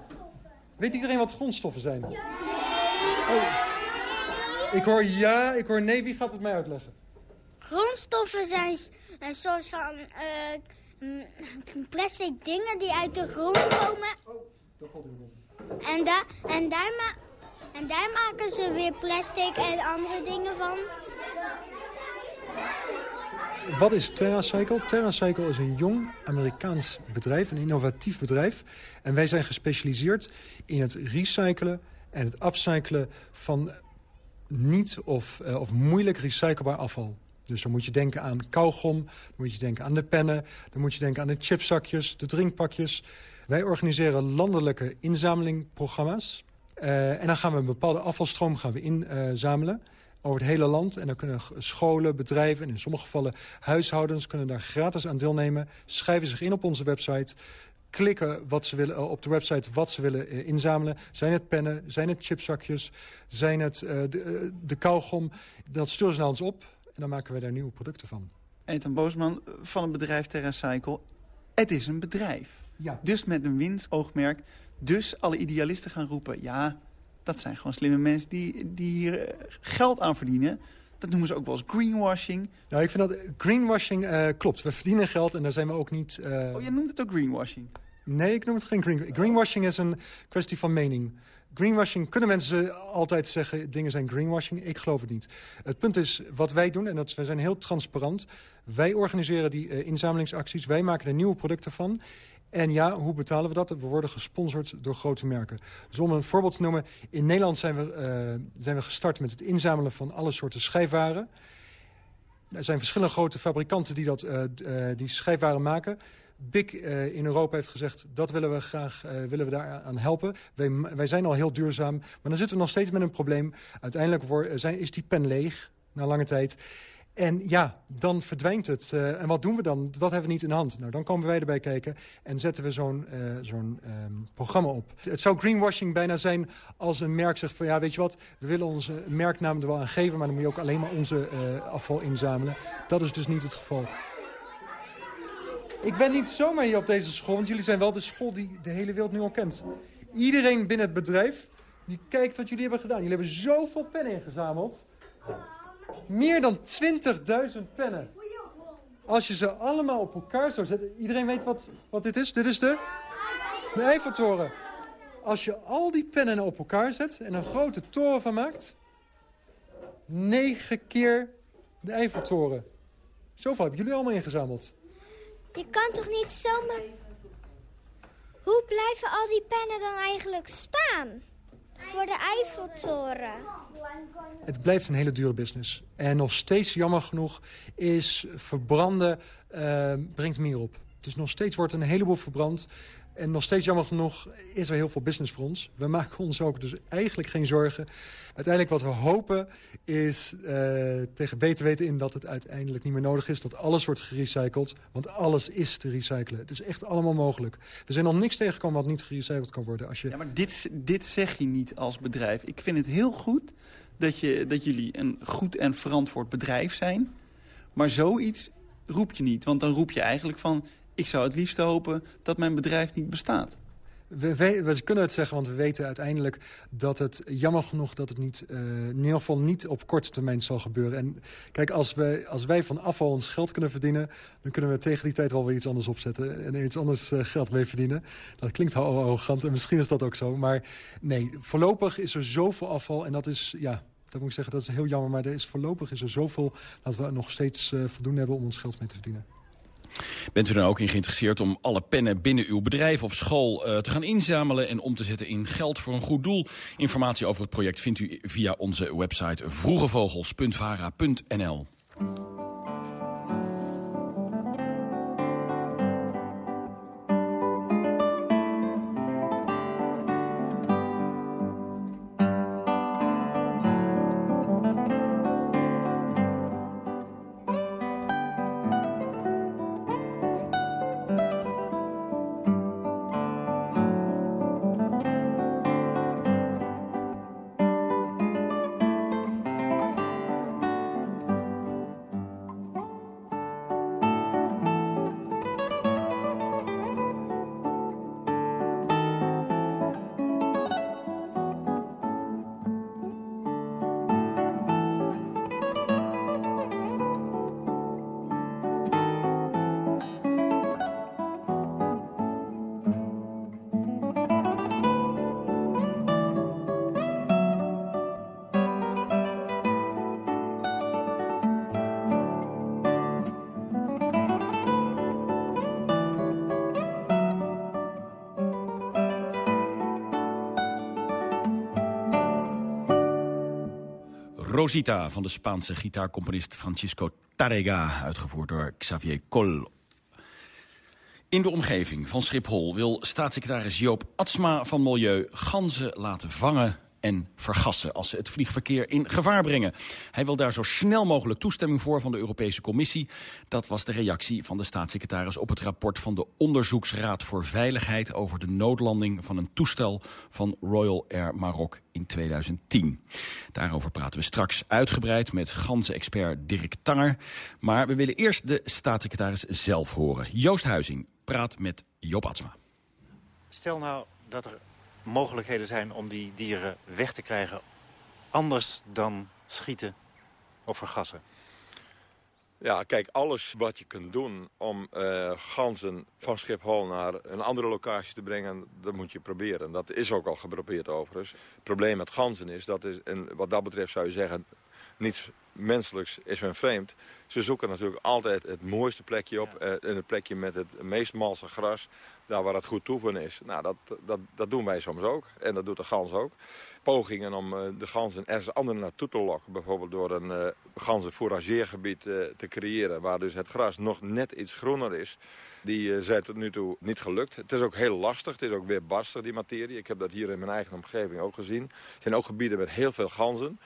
[SPEAKER 17] Weet iedereen wat grondstoffen zijn? Oh. Ik hoor ja, ik hoor nee. Wie gaat het mij uitleggen?
[SPEAKER 18] Grondstoffen zijn een soort van uh, plastic dingen die uit de grond komen.
[SPEAKER 17] Oh, daar valt
[SPEAKER 18] En, da en, daar ma en daar maken ze weer plastic en andere dingen van.
[SPEAKER 17] Wat is TerraCycle? TerraCycle is een jong Amerikaans bedrijf, een innovatief bedrijf. En wij zijn gespecialiseerd in het recyclen en het upcyclen van niet of, uh, of moeilijk recyclebaar afval. Dus dan moet je denken aan kauwgom, dan moet je denken aan de pennen... dan moet je denken aan de chipzakjes, de drinkpakjes. Wij organiseren landelijke inzamelingprogramma's. Uh, en dan gaan we een bepaalde afvalstroom gaan we inzamelen... over het hele land. En dan kunnen scholen, bedrijven en in sommige gevallen huishoudens... kunnen daar gratis aan deelnemen. Schrijven zich in op onze website. Klikken wat ze willen, op de website wat ze willen uh, inzamelen. Zijn het pennen, zijn het chipzakjes, zijn het uh, de, de kauwgom. Dat sturen ze naar ons op en dan maken wij daar nieuwe producten van.
[SPEAKER 14] Ethan Boosman van het bedrijf TerraCycle. Het is een bedrijf.
[SPEAKER 17] Ja.
[SPEAKER 14] Dus met een winstoogmerk. Dus alle idealisten gaan roepen... ja, dat zijn gewoon slimme mensen die, die hier geld aan verdienen. Dat noemen ze ook wel eens greenwashing.
[SPEAKER 17] Nou, ik vind dat greenwashing uh, klopt. We verdienen geld en daar zijn we ook niet... Uh...
[SPEAKER 14] Oh, jij noemt het ook greenwashing?
[SPEAKER 17] Nee, ik noem het geen greenwashing. Greenwashing is een kwestie van mening. Greenwashing kunnen mensen altijd zeggen, dingen zijn greenwashing. Ik geloof het niet. Het punt is, wat wij doen, en dat, wij zijn heel transparant. Wij organiseren die uh, inzamelingsacties. Wij maken er nieuwe producten van. En ja, hoe betalen we dat? We worden gesponsord door grote merken. Dus om een voorbeeld te noemen. In Nederland zijn we, uh, zijn we gestart met het inzamelen van alle soorten schijfwaren. Er zijn verschillende grote fabrikanten die, dat, uh, uh, die schijfwaren maken. Uh, in Europa heeft gezegd, dat willen we graag uh, willen we daar aan helpen. Wij, wij zijn al heel duurzaam, maar dan zitten we nog steeds met een probleem. Uiteindelijk zijn, is die pen leeg, na lange tijd. En ja, dan verdwijnt het. Uh, en wat doen we dan? Dat hebben we niet in hand. Nou, dan komen wij erbij kijken en zetten we zo'n zo'n um, programma op. Het zou greenwashing bijna zijn als een merk zegt van... ja, weet je wat, we willen onze merknaam er wel aan geven... maar dan moet je ook alleen maar onze uh, afval inzamelen. Dat is dus niet het geval. Ik ben niet zomaar hier op deze school, want jullie zijn wel de school die de hele wereld nu al kent. Iedereen binnen het bedrijf, die kijkt wat jullie hebben gedaan. Jullie hebben zoveel pennen ingezameld. Meer dan 20.000 pennen. Als je ze allemaal op elkaar zou zetten... Iedereen weet wat, wat dit is? Dit is de, de Eiffeltoren. Als je al die pennen op elkaar zet en een grote toren van maakt... negen keer de Eiffeltoren. Zoveel hebben jullie allemaal ingezameld.
[SPEAKER 18] Je kan toch niet zomaar... Hoe blijven al die pennen dan eigenlijk staan? Voor de Eiffeltoren.
[SPEAKER 17] Het blijft een hele dure business. En nog steeds, jammer genoeg, is verbranden uh, brengt meer op. Dus nog steeds wordt een heleboel verbrand. En nog steeds jammer genoeg is er heel veel business voor ons. We maken ons ook dus eigenlijk geen zorgen. Uiteindelijk wat we hopen is uh, tegen beter weten in dat het uiteindelijk niet meer nodig is. Dat alles wordt gerecycled. Want alles is te recyclen. Het is echt allemaal mogelijk. We zijn nog niks tegengekomen wat niet gerecycled kan worden. Als je...
[SPEAKER 14] Ja, maar dit, dit zeg je niet als bedrijf. Ik vind het heel goed dat, je, dat jullie een goed en verantwoord bedrijf zijn. Maar zoiets roep je niet. Want dan roep je eigenlijk van ik zou het liefst hopen dat mijn bedrijf niet bestaat.
[SPEAKER 17] We, we, kunnen het zeggen, want we weten uiteindelijk dat het jammer genoeg dat het niet, uh, in ieder geval niet op korte termijn zal gebeuren. En kijk, als, als wij van afval ons geld kunnen verdienen, dan kunnen we tegen die tijd wel weer iets anders opzetten en iets anders uh, geld mee verdienen. Dat klinkt arrogant en misschien is dat ook zo, maar nee, voorlopig is er zoveel afval en dat is, ja, dat moet ik zeggen, dat is heel jammer, maar er is voorlopig is er zoveel dat we nog steeds uh, voldoende hebben om ons geld mee te verdienen.
[SPEAKER 3] Bent u er ook in geïnteresseerd om alle pennen binnen uw bedrijf of school uh, te gaan inzamelen en om te zetten in geld voor een goed doel? Informatie over het project vindt u via onze website vroegevogels.vara.nl. Rosita van de Spaanse gitaarcomponist Francisco Tarrega, uitgevoerd door Xavier Col. In de omgeving van Schiphol wil staatssecretaris Joop Atsma van Milieu ganzen laten vangen en vergassen als ze het vliegverkeer in gevaar brengen. Hij wil daar zo snel mogelijk toestemming voor van de Europese Commissie. Dat was de reactie van de staatssecretaris op het rapport van de Onderzoeksraad voor Veiligheid over de noodlanding van een toestel van Royal Air Maroc in 2010. Daarover praten we straks uitgebreid met ganzenexpert Dirk Tanger. Maar we willen eerst de staatssecretaris zelf horen. Joost Huizing praat met Joop Atsma.
[SPEAKER 19] Stel nou dat er mogelijkheden zijn om die dieren weg te krijgen... anders dan schieten of vergassen?
[SPEAKER 20] Ja, kijk, alles wat je kunt doen om uh, ganzen van Schiphol naar een andere locatie te brengen, dat moet je proberen. Dat is ook al geprobeerd overigens. Het probleem met ganzen is, dat is en wat dat betreft zou je zeggen, niets menselijks is hun vreemd. Ze zoeken natuurlijk altijd het mooiste plekje op. Ja. Uh, het plekje met het meest malse gras. Daar waar het goed toeven is. Nou, dat, dat, dat doen wij soms ook. En dat doet de gans ook. Pogingen om uh, de ganzen ergens anders naartoe te lokken. Bijvoorbeeld door een uh, ganzenfourageergebied te creëren. Waar dus het gras nog net iets groener is. Die zijn tot nu toe niet gelukt. Het is ook heel lastig. Het is ook weer barstig, die materie. Ik heb dat hier in mijn eigen omgeving ook gezien. Er zijn ook gebieden met heel veel ganzen.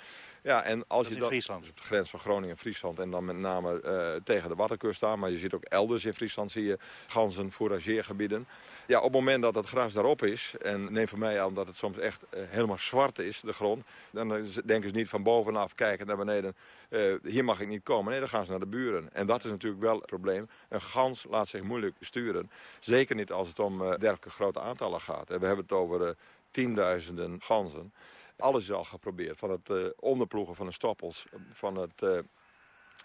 [SPEAKER 20] Ja, en als
[SPEAKER 19] dat
[SPEAKER 20] je dan
[SPEAKER 19] Friesland.
[SPEAKER 20] Dus op de grens van Groningen en Friesland en dan met name uh, tegen de Wattenkust staan. Maar je ziet ook elders in Friesland zie je ganzen, fourageergebieden. Ja, op het moment dat het gras daarop is, en neem van mij aan dat het soms echt uh, helemaal zwart is, de grond. Dan denken ze niet van bovenaf kijken naar beneden, uh, hier mag ik niet komen. Nee, dan gaan ze naar de buren. En dat is natuurlijk wel het probleem. Een gans laat zich moeilijk sturen. Zeker niet als het om dergelijke grote aantallen gaat. En we hebben het over tienduizenden ganzen. Alles is al geprobeerd. Van het uh, onderploegen van de stoppels, van het... Uh,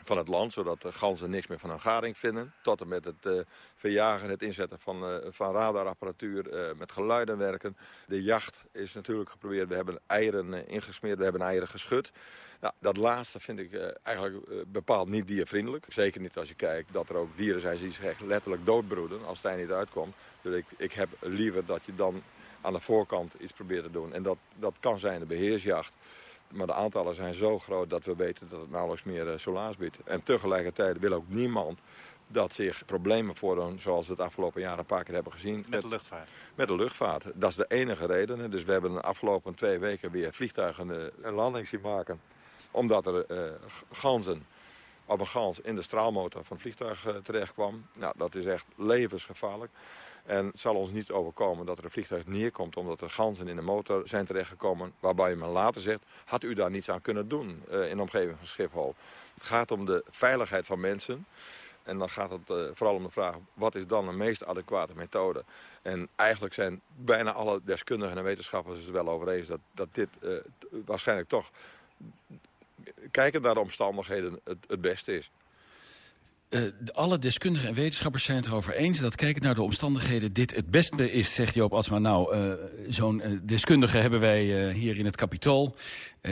[SPEAKER 20] van het land, zodat de ganzen niks meer van hun garing vinden. Tot en met het uh, verjagen, het inzetten van, van radarapparatuur, met geluiden werken. De jacht is natuurlijk geprobeerd. We hebben eieren ingesmeerd, we hebben eieren geschud. Nou, dat laatste vind ik eigenlijk bepaald niet diervriendelijk. Zeker niet als je kijkt dat er ook dieren zijn die zich letterlijk doodbroeden als het niet uitkomt. Dus ik, ik heb liever dat je dan aan de voorkant iets probeert te doen. En dat, dat kan zijn de beheersjacht. Maar de aantallen zijn zo groot dat we weten dat het nauwelijks meer uh, solaas biedt. En tegelijkertijd wil ook niemand dat zich problemen voordoen zoals we het afgelopen jaar een paar keer hebben gezien.
[SPEAKER 19] Met de luchtvaart?
[SPEAKER 20] Met de luchtvaart. Dat is de enige reden. Dus we hebben de afgelopen twee weken weer vliegtuigen uh, een landing zien maken. Omdat er uh, ganzen of een gans in de straalmotor van het vliegtuig terecht kwam. Nou, dat is echt levensgevaarlijk. En het zal ons niet overkomen dat er een vliegtuig neerkomt... omdat er ganzen in de motor zijn terechtgekomen... waarbij men later zegt, had u daar niets aan kunnen doen uh, in de omgeving van Schiphol. Het gaat om de veiligheid van mensen... En dan gaat het uh, vooral om de vraag, wat is dan de meest adequate methode? En eigenlijk zijn bijna alle deskundigen en wetenschappers het wel over eens... dat, dat dit uh, waarschijnlijk toch, kijken naar de omstandigheden, het, het beste is.
[SPEAKER 3] Uh, alle deskundigen en wetenschappers zijn het erover eens... dat kijkend naar de omstandigheden dit het beste is, zegt Joop Atsma. Nou, uh, zo'n uh, deskundige hebben wij hier in het Capitool.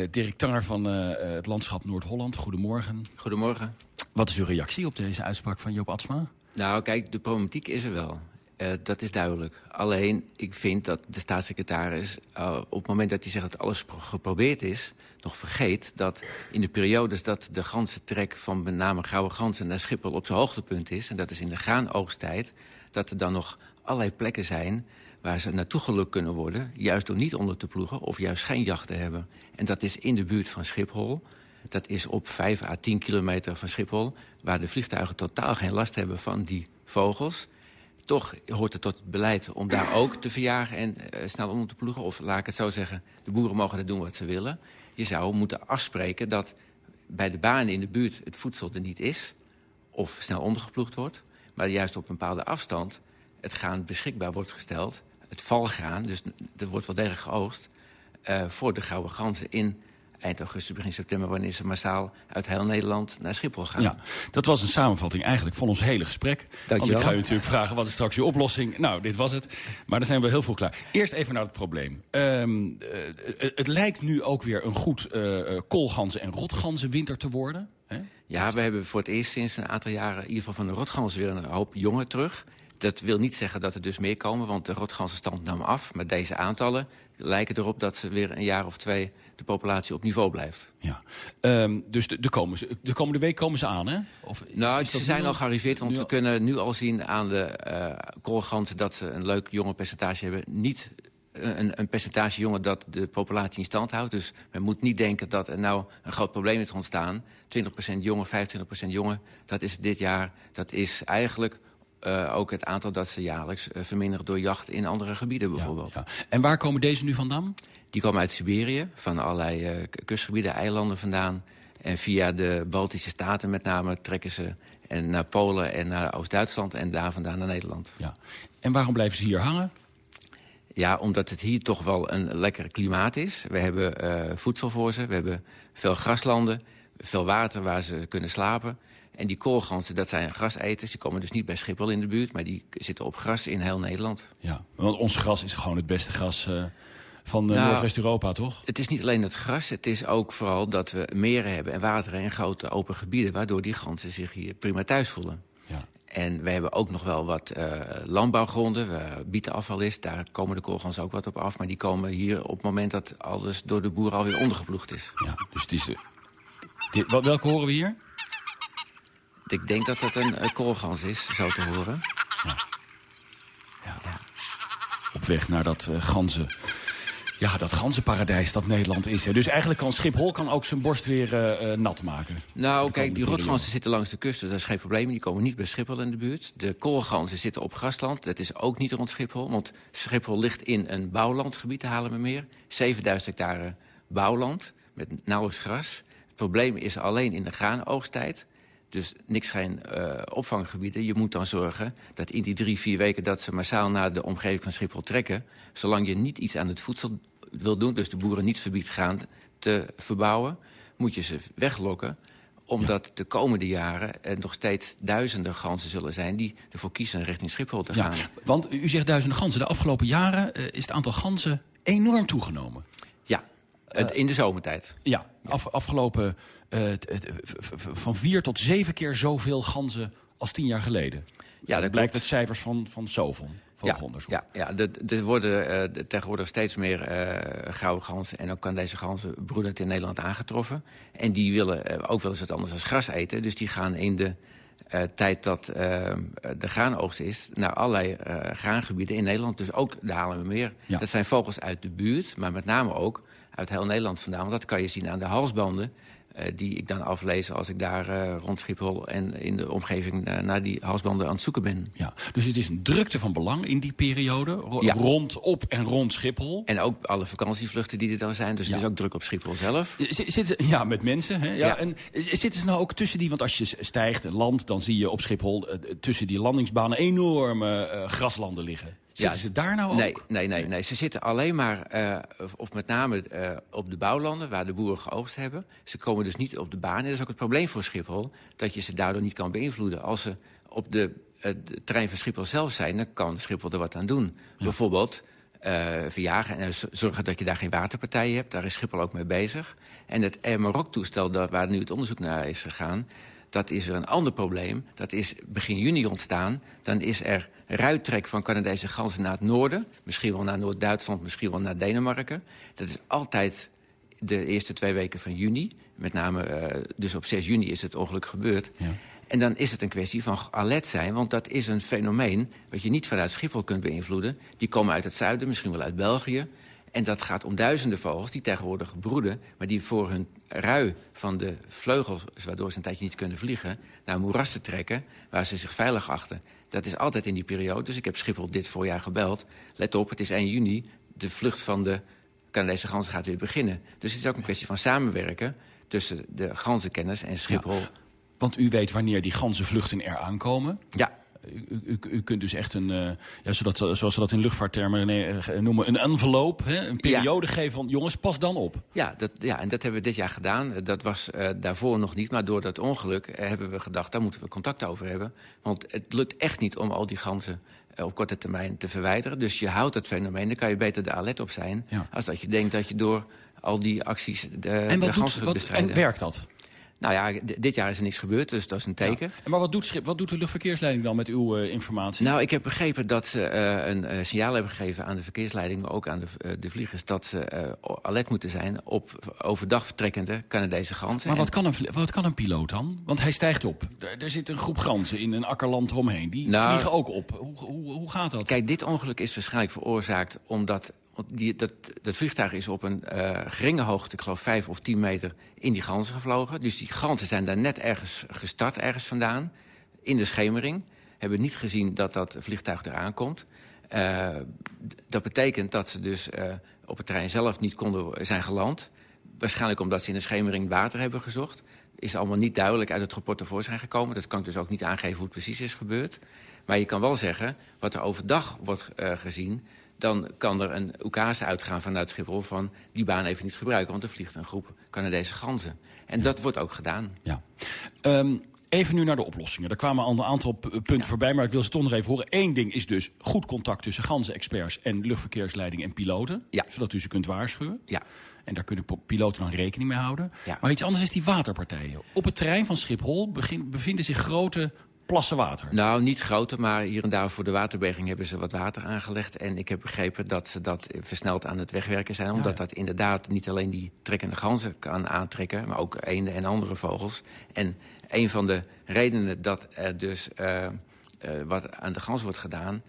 [SPEAKER 3] directeur van het landschap Noord-Holland. Goedemorgen.
[SPEAKER 21] Goedemorgen.
[SPEAKER 3] Wat is uw reactie op deze uitspraak van Joop Atsma?
[SPEAKER 21] Nou, kijk, de problematiek is er wel. Dat is duidelijk. Alleen, ik vind dat de staatssecretaris... Op het moment dat hij zegt dat alles geprobeerd is... nog vergeet dat in de periodes dat de ganse trek... van met name Gouden Ganzen naar Schiphol op zijn hoogtepunt is... en dat is in de graanoogsttijd... dat er dan nog allerlei plekken zijn waar ze naartoe gelukt kunnen worden... juist door niet onder te ploegen of juist geen jacht te hebben. En dat is in de buurt van Schiphol... Dat is op 5 à 10 kilometer van Schiphol... waar de vliegtuigen totaal geen last hebben van die vogels toch hoort het tot het beleid om daar ook te verjagen en uh, snel onder te ploegen. Of laat ik het zo zeggen, de boeren mogen het doen wat ze willen. Je zou moeten afspreken dat bij de banen in de buurt het voedsel er niet is... of snel ondergeploegd wordt, maar juist op een bepaalde afstand... het graan beschikbaar wordt gesteld, het valgraan, dus er wordt wel degelijk geoogst... Uh, voor de gouden ganzen in eind augustus, begin september... wanneer ze massaal uit heel Nederland naar Schiphol gaan.
[SPEAKER 3] Ja, dat was een samenvatting eigenlijk van ons hele gesprek.
[SPEAKER 21] Dank
[SPEAKER 3] Want ik ga u natuurlijk vragen, wat is straks uw oplossing? Nou, dit was het. Maar dan zijn we heel veel klaar. Eerst even naar het probleem. Um, uh, het lijkt nu ook weer een goed uh, koolganzen- en rotganzenwinter te worden. Hè?
[SPEAKER 21] Ja, we hebben voor het eerst sinds een aantal jaren... in ieder geval van de rotganzen weer een hoop jongen terug... Dat wil niet zeggen dat er dus meer komen, want de rotganzenstand nam af. Maar deze aantallen lijken erop dat ze weer een jaar of twee de populatie op niveau blijft.
[SPEAKER 3] Ja, um, dus de, de, komen ze, de komende week komen ze aan, hè?
[SPEAKER 21] Of nou, ze zijn al gearriveerd, want we kunnen nu al zien aan de uh, koolganzen... dat ze een leuk jonge percentage hebben. Niet een, een, percentage jongen dat de populatie in stand houdt. Dus men moet niet denken dat er nou een groot probleem is ontstaan. 20% jongen, 25% jongen, dat is dit jaar... dat is eigenlijk uh, ook het aantal dat ze jaarlijks uh, verminderen door jacht in andere gebieden bijvoorbeeld. Ja,
[SPEAKER 3] ja. En waar komen deze nu vandaan?
[SPEAKER 21] Die komen uit Siberië, van allerlei uh, kustgebieden, eilanden vandaan. En via de Baltische Staten met name trekken ze en naar Polen en naar Oost-Duitsland... en daar vandaan naar Nederland.
[SPEAKER 3] Ja. En waarom blijven ze hier hangen?
[SPEAKER 21] Ja, omdat het hier toch wel een lekker klimaat is. We hebben voedsel voor ze, we hebben veel graslanden, veel water waar ze kunnen slapen... En die koolganzen, dat zijn graseters. Die komen dus niet bij Schiphol in de buurt, maar die zitten op gras in heel Nederland.
[SPEAKER 3] Ja, want ons gras is gewoon het beste gras uh, van uh, nou, Noordwest-Europa, toch?
[SPEAKER 21] Het is niet alleen het gras, het is ook vooral dat we meren hebben en wateren en grote open gebieden... waardoor die ganzen zich hier prima thuis voelen. Ja. En we hebben ook nog wel wat uh, landbouwgronden, waar bietenafval is. Daar komen de koolganzen ook wat op af. Maar die komen hier op het moment dat alles door de boer alweer ondergeploegd is.
[SPEAKER 3] Ja, dus het is de... Die, welke horen we hier?
[SPEAKER 21] Ik denk dat dat een uh, koolgans is, zo te horen. Ja.
[SPEAKER 3] Ja. ja. Op weg naar dat uh, ganzen... Ja, dat ganzenparadijs dat Nederland is. Hè. Dus eigenlijk kan Schiphol kan ook zijn borst weer uh, nat maken.
[SPEAKER 21] Nou, kijk, die rotganzen zitten langs de kust, dus dat is geen probleem. Die komen niet bij Schiphol in de buurt. De koolganzen zitten op grasland. Dat is ook niet rond Schiphol, want Schiphol ligt in een bouwlandgebied, halen we meer. 7000 hectare bouwland met nauwelijks gras. Het probleem is alleen in de graanoogsttijd. Dus niks geen uh, opvanggebieden. Je moet dan zorgen dat in die drie, vier weken dat ze massaal naar de omgeving van Schiphol trekken... zolang je niet iets aan het voedsel wil doen... dus de boeren niet verbiedt gaan te verbouwen... moet je ze weglokken omdat de komende jaren er nog steeds duizenden ganzen zullen zijn... die ervoor kiezen richting Schiphol te gaan.
[SPEAKER 3] Ja, want u zegt duizenden ganzen. De afgelopen jaren eh, is het aantal ganzen enorm toegenomen.
[SPEAKER 21] Ja, het- in de zomertijd.
[SPEAKER 3] Ja, af, afgelopen eh, van vier tot zeven keer zoveel ganzen als tien jaar geleden.
[SPEAKER 21] Ja, dat
[SPEAKER 3] blijkt uit cijfers van, van Sovon.
[SPEAKER 21] Ja, ja, ja er worden eh, tegenwoordig steeds meer eh gouden ganzen... en ook kan deze ganzen broedend in Nederland aangetroffen. En die willen eh, ook wel eens wat anders als gras eten. Dus die gaan in de eh, tijd dat eh, de graanoogst is... naar allerlei eh, graangebieden in Nederland. Dus ook de Haarlemmermeer.
[SPEAKER 3] Ja.
[SPEAKER 21] Dat zijn vogels uit de buurt, maar met name ook uit heel Nederland vandaan. Want dat kan je zien aan de halsbanden... eh, die ik dan aflees als ik daar eh, rond Schiphol en in de omgeving eh, naar die halsbanden aan het zoeken ben.
[SPEAKER 3] Ja, dus het is een drukte van belang in die periode. ro-
[SPEAKER 21] Ja.
[SPEAKER 3] Rond, op en rond Schiphol.
[SPEAKER 21] En ook alle vakantievluchten die er dan zijn. Dus het is ook druk op Schiphol zelf.
[SPEAKER 3] Z- Zitten, ja, met mensen. Hè? Ja,
[SPEAKER 21] Ja.
[SPEAKER 3] En zitten ze nou ook tussen die... Want als je stijgt en landt, dan zie je op Schiphol... tussen die landingsbanen enorme graslanden liggen. Zitten ze daar nou
[SPEAKER 21] nee,
[SPEAKER 3] ook?
[SPEAKER 21] Nee, nee, nee. Ze zitten alleen maar, eh, of- met name eh, op de bouwlanden... waar de boeren geoogst hebben. Ze komen dus niet op de baan. En dat is ook het probleem voor Schiphol... dat je ze daardoor niet kan beïnvloeden. Als ze op de, de terrein van Schiphol zelf zijn... dan kan Schiphol er wat aan doen. Bijvoorbeeld verjagen en zorgen dat je daar geen waterpartijen hebt. Daar is Schiphol ook mee bezig. En het Air-Maroc-toestel, dat- waar nu het onderzoek naar is gegaan... dat is er een ander probleem. Dat is begin juni ontstaan. Dan is er ruittrek van Canadese ganzen naar het noorden. Misschien wel naar Noord-Duitsland, misschien wel naar Denemarken. Dat is altijd de eerste twee weken van juni. Met name, eh, dus op 6 juni is het ongeluk gebeurd. En dan is het een kwestie van alert zijn. Want dat is een fenomeen wat je niet vanuit Schiphol kunt beïnvloeden. Die komen uit het zuiden, misschien wel uit België. En dat gaat om duizenden vogels die tegenwoordig broeden... maar die voor hun rui van de vleugels, waardoor ze een tijdje niet kunnen vliegen... naar moerassen trekken, waar ze zich veilig achten. Dat is altijd in die periode. Dus ik heb Schiphol dit voorjaar gebeld. Let op, het is 1 juni. De vlucht van de Canadese ganzen gaat weer beginnen. Dus het is ook een kwestie van samenwerken... tussen de ganzenkenners en Schiphol.
[SPEAKER 3] Want u weet wanneer die ganzenvluchten er aankomen.
[SPEAKER 21] Ja.
[SPEAKER 3] U, u, u kunt dus echt een, eh, ja, zodat, zoals ze dat in luchtvaarttermen eh, noemen, een envelop, hè, een periode geven van jongens, pas dan op.
[SPEAKER 21] Ja, dat, ja, en dat hebben we dit jaar gedaan. Dat was eh, daarvoor nog niet, maar door dat ongeluk hebben we gedacht... daar moeten we contact over hebben. Want het lukt echt niet om al die ganzen op korte termijn te verwijderen. Dus je houdt het fenomeen, dan kan je beter de alert op zijn...
[SPEAKER 3] Ja.
[SPEAKER 21] als dat je denkt dat je door al die acties de,
[SPEAKER 3] en
[SPEAKER 21] de
[SPEAKER 3] wat, doet,
[SPEAKER 21] ganzen
[SPEAKER 3] wat,
[SPEAKER 21] bestrijden.
[SPEAKER 3] en werkt dat?
[SPEAKER 21] Nou ja, dit jaar is er niks gebeurd, dus dat is een teken.
[SPEAKER 3] En maar wat doet, Schip, wat doet de luchtverkeersleiding dan met uw eh, informatie?
[SPEAKER 21] Nou, ik heb begrepen dat ze eh, een eh, signaal hebben gegeven aan de verkeersleiding... maar ook aan de, de vliegers, dat ze alert moeten zijn... op overdag vertrekkende Canadese ganzen.
[SPEAKER 3] maar
[SPEAKER 21] En-
[SPEAKER 3] wat kan, een, wat kan een piloot dan? Want hij stijgt op. Er, er zit een groep ganzen in een akkerland eromheen. Die
[SPEAKER 21] Nou,
[SPEAKER 3] vliegen ook op. Hoe, hoe, hoe gaat dat?
[SPEAKER 21] Kijk, dit ongeluk is waarschijnlijk veroorzaakt omdat... Die, dat, vliegtuig is op een eh, geringe hoogte, ik geloof vijf of tien meter, in die ganzen gevlogen. Dus die ganzen zijn daar net ergens gestart, ergens vandaan, in de schemering. Hebben niet gezien dat dat vliegtuig eraan komt. Eh, dat betekent dat ze dus eh, op het terrein zelf niet konden zijn geland. Waarschijnlijk omdat ze in de schemering water hebben gezocht. Is allemaal niet duidelijk uit het rapport tevoorschijn gekomen. Dat kan ik dus ook niet aangeven hoe het precies is gebeurd. Maar je kan wel zeggen, wat er overdag wordt gezien... dan kan er een oekase uitgaan vanuit Schiphol van... die baan even niet gebruiken, want er vliegt een groep Canadese ganzen. En dat wordt ook gedaan.
[SPEAKER 3] Ja. Ehm, even nu naar de oplossingen. Er kwamen al een aantal punten voorbij, maar ik wil ze toch nog even horen. Eén ding is dus goed contact tussen ganzenexperts en luchtverkeersleiding en piloten. Zodat u ze kunt waarschuwen.
[SPEAKER 21] Ja.
[SPEAKER 3] En daar kunnen piloten dan rekening mee houden.
[SPEAKER 21] Ja.
[SPEAKER 3] Maar iets anders is die waterpartijen. Op het terrein van Schiphol begin- bevinden zich grote plassen water.
[SPEAKER 21] Nou, niet groter, maar hier en daar voor de waterberging hebben ze wat water aangelegd. En ik heb begrepen dat ze dat versneld aan het wegwerken zijn. Omdat
[SPEAKER 3] ja.
[SPEAKER 21] dat inderdaad niet alleen die trekkende ganzen kan aantrekken... maar ook eenden en andere vogels. En een van de redenen dat er dus eh, eh, wat aan de gans wordt gedaan...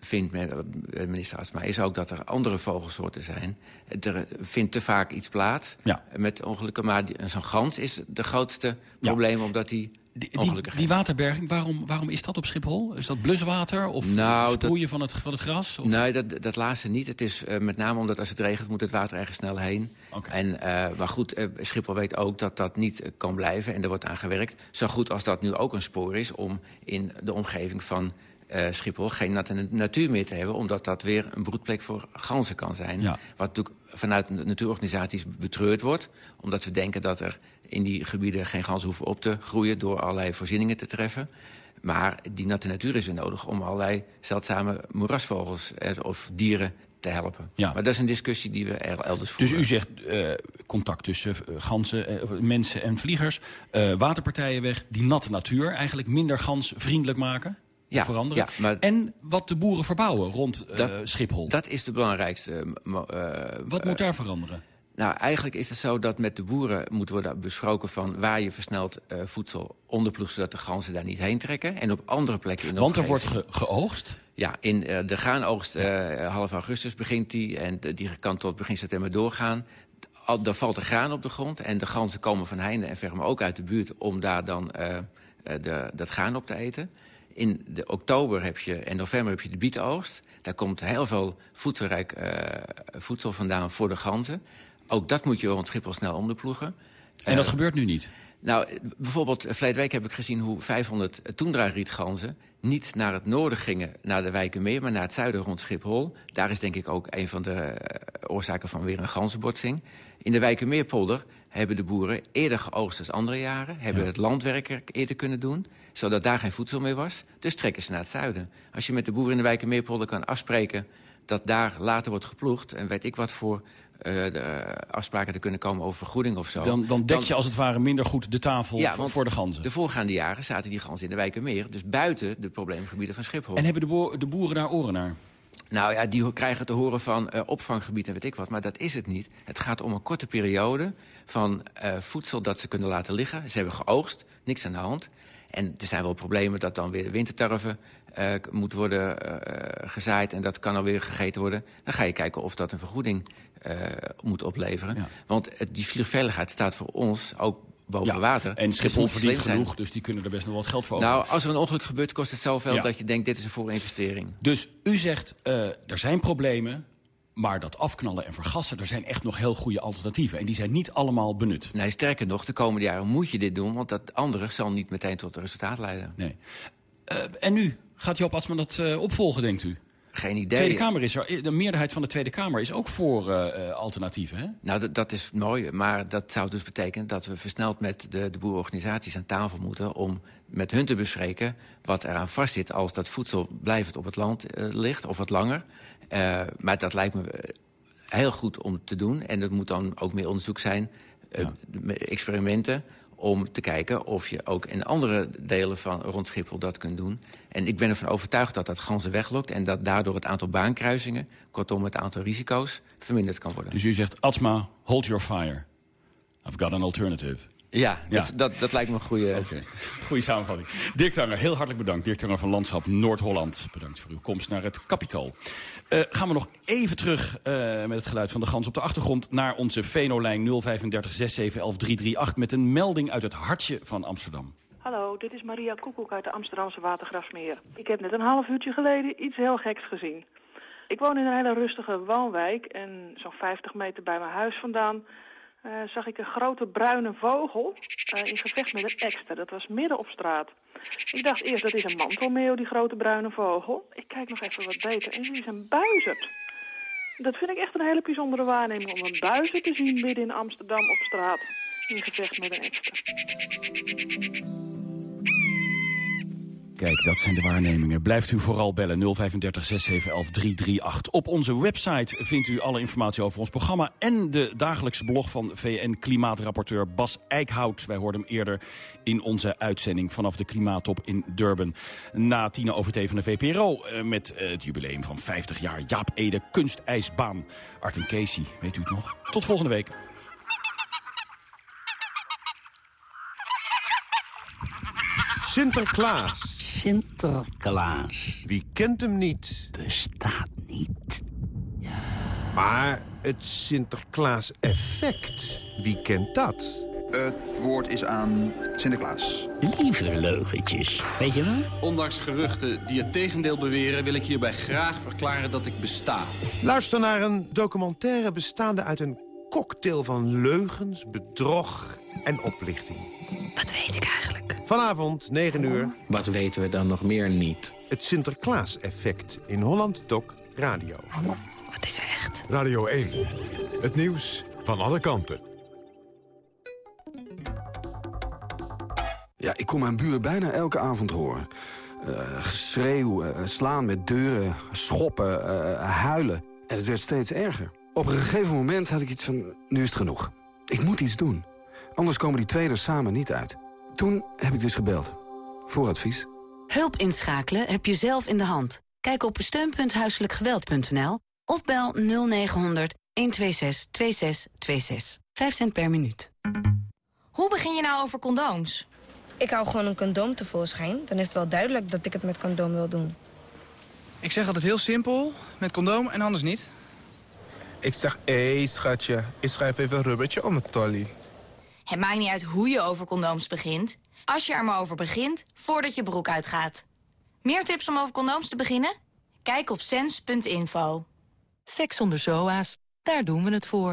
[SPEAKER 21] vindt men- eh, minister Asma, is ook dat er andere vogelsoorten zijn. Er vindt te vaak iets plaats
[SPEAKER 3] Ja.
[SPEAKER 21] met ongelukken. Maar zo'n gans is de grootste probleem, omdat die
[SPEAKER 3] Die, die waterberging, waarom, waarom is dat op Schiphol? Is dat bluswater of
[SPEAKER 21] Nou,
[SPEAKER 3] sproeien van, het, van het gras? Of?
[SPEAKER 21] Nee, dat, dat laatste niet. Het is eh, met name omdat als het regent moet het water ergens snel heen. En, eh, maar goed, eh, Schiphol weet ook dat dat niet kan blijven en er wordt aan gewerkt. Zo goed als dat nu ook een spoor is om in de omgeving van Schiphol geen natte natuur meer te hebben... omdat dat weer een broedplek voor ganzen kan zijn. Wat natuurlijk vanuit de natuurorganisaties betreurd wordt. Omdat we denken dat er in die gebieden geen ganzen hoeven op te groeien... door allerlei voorzieningen te treffen. Maar die natte natuur is weer nodig om allerlei zeldzame moerasvogels eh, of dieren te helpen.
[SPEAKER 3] Ja.
[SPEAKER 21] Maar dat is een discussie die we er elders voeren.
[SPEAKER 3] Dus u zegt eh, contact tussen eh, ganzen, mensen en vliegers. waterpartijen weg, die natte natuur eigenlijk minder gansvriendelijk maken.
[SPEAKER 21] Ja,
[SPEAKER 3] veranderen.
[SPEAKER 21] ja, maar-
[SPEAKER 3] En wat de boeren verbouwen rond
[SPEAKER 21] Dat-
[SPEAKER 3] Schiphol.
[SPEAKER 21] Dat is de belangrijkste...
[SPEAKER 3] wat moet daar veranderen?
[SPEAKER 21] Nou, eigenlijk is het zo dat met de boeren moet worden besproken... van waar je versneld eh, voedsel onderploegt... zodat de ganzen daar niet heen trekken. En op andere plekken in de
[SPEAKER 3] Want er wordt ge- geoogst?
[SPEAKER 21] Ja, in eh, de graanoogst eh, half augustus begint die... en die kan tot begin september doorgaan. Al, dan valt er graan op de grond en de ganzen komen van heinde en ver... maar ook uit de buurt om daar dan de, dat graan op te eten. In de oktober heb je, en november heb je de bietoogst. Daar komt heel veel voedselrijk voedsel vandaan voor de ganzen. Ook dat moet je rond Schiphol snel onderploegen.
[SPEAKER 3] En dat
[SPEAKER 21] Eh,
[SPEAKER 3] gebeurt nu niet?
[SPEAKER 21] nou, eh, bijvoorbeeld, eh, verleden week heb ik gezien hoe 500 toendra-rietganzen... niet naar het noorden gingen, naar de Wijkenmeer... maar naar het zuiden rond Schiphol. Daar is denk ik ook een van de eh, oorzaken van weer een ganzenbotsing. In de Wijkenmeerpolder hebben de boeren eerder geoogst dan andere jaren... hebben het landwerker eerder kunnen doen, zodat daar geen voedsel meer was. Dus trekken ze naar het zuiden. Als je met de boeren in de Wijkenmeerpolder kan afspreken... dat daar later wordt geploegd en weet ik wat voor... eh, eh, afspraken er kunnen komen over vergoeding of zo.
[SPEAKER 3] Dan, dan dek je als het ware minder goed de tafel
[SPEAKER 21] Ja,
[SPEAKER 3] voor, de ganzen.
[SPEAKER 21] De voorgaande jaren zaten die ganzen in de Wijkermeer. Dus buiten de probleemgebieden van Schiphol.
[SPEAKER 3] En hebben de, boer- de boeren daar oren naar?
[SPEAKER 21] Nou ja, die krijgen te horen van eh, opvanggebied en weet ik wat. Maar dat is het niet. Het gaat om een korte periode van voedsel dat ze kunnen laten liggen. Ze hebben geoogst, niks aan de hand. En er zijn wel problemen dat dan weer eh, k- moet worden gezaaid... en dat kan alweer gegeten worden. Dan ga je kijken of dat een vergoeding eh, moet opleveren. Want die vliegveiligheid staat voor ons ook boven
[SPEAKER 3] Ja,
[SPEAKER 21] water.
[SPEAKER 3] En
[SPEAKER 21] Dus
[SPEAKER 3] Schiphol
[SPEAKER 21] je
[SPEAKER 3] verdient
[SPEAKER 21] zijn.
[SPEAKER 3] genoeg, dus die kunnen er best nog wat geld voor over.
[SPEAKER 21] Nou, als er een ongeluk gebeurt, kost het zoveel
[SPEAKER 3] Ja.
[SPEAKER 21] dat je denkt... dit is een voorinvestering.
[SPEAKER 3] Dus u zegt, eh, er zijn problemen, maar dat afknallen en vergassen... er zijn echt nog heel goede alternatieven. En die zijn niet allemaal benut.
[SPEAKER 21] Nee, sterker nog, de komende jaren moet je dit doen... want dat andere zal niet meteen tot een resultaat leiden.
[SPEAKER 3] Nee. Eh, en nu? Gaat Joop Atsman dat eh, opvolgen, denkt u?
[SPEAKER 21] Geen
[SPEAKER 3] De
[SPEAKER 21] idee.
[SPEAKER 3] Tweede Kamer is er. De meerderheid van de Tweede Kamer is ook voor eh, eh, alternatieven, hè?
[SPEAKER 21] Nou, dat, dat is mooi, maar dat zou dus betekenen... dat we versneld met de, de boerenorganisaties aan tafel moeten... om met hun te bespreken wat eraan vastzit... als dat voedsel blijvend op het land eh, ligt, of wat langer. Eh, maar dat lijkt me eh, heel goed om te doen. En er moet dan ook meer onderzoek zijn, eh, de- experimenten... om te kijken of je ook in andere delen van rond Schiphol dat kunt doen. En ik ben ervan overtuigd dat dat ganzen weglokt... en dat daardoor het aantal baankruisingen, kortom het aantal risico's... verminderd kan worden.
[SPEAKER 3] Dus u zegt, Atsma, hold your fire. I've got an alternative.
[SPEAKER 21] Ja, dat, Dat, dat lijkt me een goede...
[SPEAKER 3] Goeie samenvatting. Dirk Tanger, heel hartelijk bedankt. Dirk Tanger van Landschap Noord-Holland. Bedankt voor uw komst naar het kapitaal. Eh, gaan we nog even terug eh, met het geluid van de gans op de achtergrond... naar onze Venolijn 035 6711 338... met een melding uit het hartje van Amsterdam.
[SPEAKER 22] Hallo, dit is Maria Koekoek uit de Amsterdamse Watergrasmeer. Ik heb net een half uurtje geleden iets heel geks gezien. Ik woon in een hele rustige woonwijk en zo'n 50 meter bij mijn huis vandaan... eh, zag ik een grote bruine vogel eh, in gevecht met een ekster. Dat was midden op straat. Ik dacht eerst, dat is een mantelmeeuw, die grote bruine vogel. Ik kijk nog even wat beter en het is een buizerd. Dat vind ik echt een hele bijzondere waarneming om een buizerd te zien midden in Amsterdam op straat. In gevecht met een ekster.
[SPEAKER 3] Kijk, dat zijn de waarnemingen. Blijft u vooral bellen 035 6711 338. Op onze website vindt u alle informatie over ons programma... en de dagelijkse blog van VN-klimaatrapporteur Bas Eickhout. Wij hoorden hem eerder in onze uitzending vanaf de klimaattop in Durban. Na tien over thee van de VPRO eh, met eh, het jubileum van 50 jaar Jaap Ede kunstijsbaan. Art en Casey, weet u het nog? Tot volgende week.
[SPEAKER 23] Sinterklaas.
[SPEAKER 24] Sinterklaas.
[SPEAKER 23] Wie kent hem niet?
[SPEAKER 24] Bestaat niet.
[SPEAKER 23] Maar het Sinterklaas-effect, wie kent dat?
[SPEAKER 25] Het woord is aan Sinterklaas.
[SPEAKER 24] Lieve leugentjes, weet je wel?
[SPEAKER 26] Ondanks geruchten die het tegendeel beweren... wil ik hierbij graag verklaren dat ik besta.
[SPEAKER 23] Luister naar een documentaire bestaande uit een cocktail van leugens, bedrog en oplichting.
[SPEAKER 24] Wat weet ik eigenlijk?
[SPEAKER 23] Vanavond, 9 uur.
[SPEAKER 27] Wat weten we dan nog meer niet?
[SPEAKER 23] Het Sinterklaas-effect in Holland Tok Radio.
[SPEAKER 28] Wat is er echt?
[SPEAKER 29] Radio 1. Het nieuws van alle kanten.
[SPEAKER 30] Ja, ik kom mijn buren bijna elke avond horen. Uh, geschreeuw, uh, slaan met deuren, schoppen, uh, huilen. En het werd steeds erger. Op een gegeven moment had ik iets van, nu is het genoeg. Ik moet iets doen. Anders komen die twee er samen niet uit. Toen heb ik dus gebeld. Voor advies.
[SPEAKER 28] Hulp inschakelen heb je zelf in de hand. Kijk op steunpunthuiselijkgeweld.nl of bel 0900 126 2626. 5 cent per minuut.
[SPEAKER 31] Hoe begin je nou over condooms?
[SPEAKER 32] Ik hou gewoon een condoom tevoorschijn. Dan is het wel duidelijk dat ik het met condoom wil doen.
[SPEAKER 33] Ik zeg altijd heel simpel, met condoom en anders niet.
[SPEAKER 34] Ik zeg, hé hey, schatje, ik schrijf even een rubbertje om het tolly.
[SPEAKER 31] Het maakt niet uit hoe je over condooms begint. Als je er maar over begint, voordat je broek uitgaat. Meer tips om over condooms te beginnen? Kijk op sens.info.
[SPEAKER 28] Seks zonder zoa's, daar doen we het voor.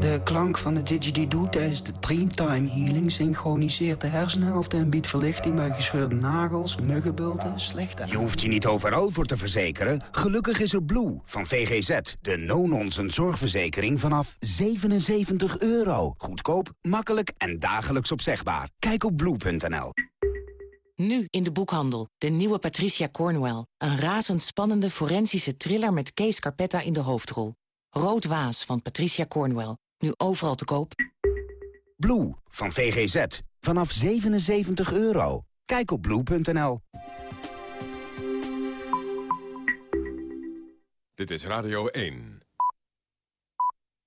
[SPEAKER 35] De klank van de didgeridoo tijdens de Dreamtime Healing synchroniseert de hersenhelft en biedt verlichting bij gescheurde nagels, muggenbulten, slechte...
[SPEAKER 36] Je hoeft je niet overal voor te verzekeren. Gelukkig is er Blue van VGZ, de no-nonsense zorgverzekering vanaf 77 euro. Goedkoop, makkelijk en dagelijks opzegbaar. Kijk op blue.nl.
[SPEAKER 28] Nu in de boekhandel, de nieuwe Patricia Cornwell. Een razendspannende forensische thriller met Kees Carpetta in de hoofdrol. Rood Waas van Patricia Cornwell. Nu overal te koop.
[SPEAKER 36] Blue van VGZ. Vanaf 77 euro. Kijk op blue.nl.
[SPEAKER 29] Dit is Radio 1.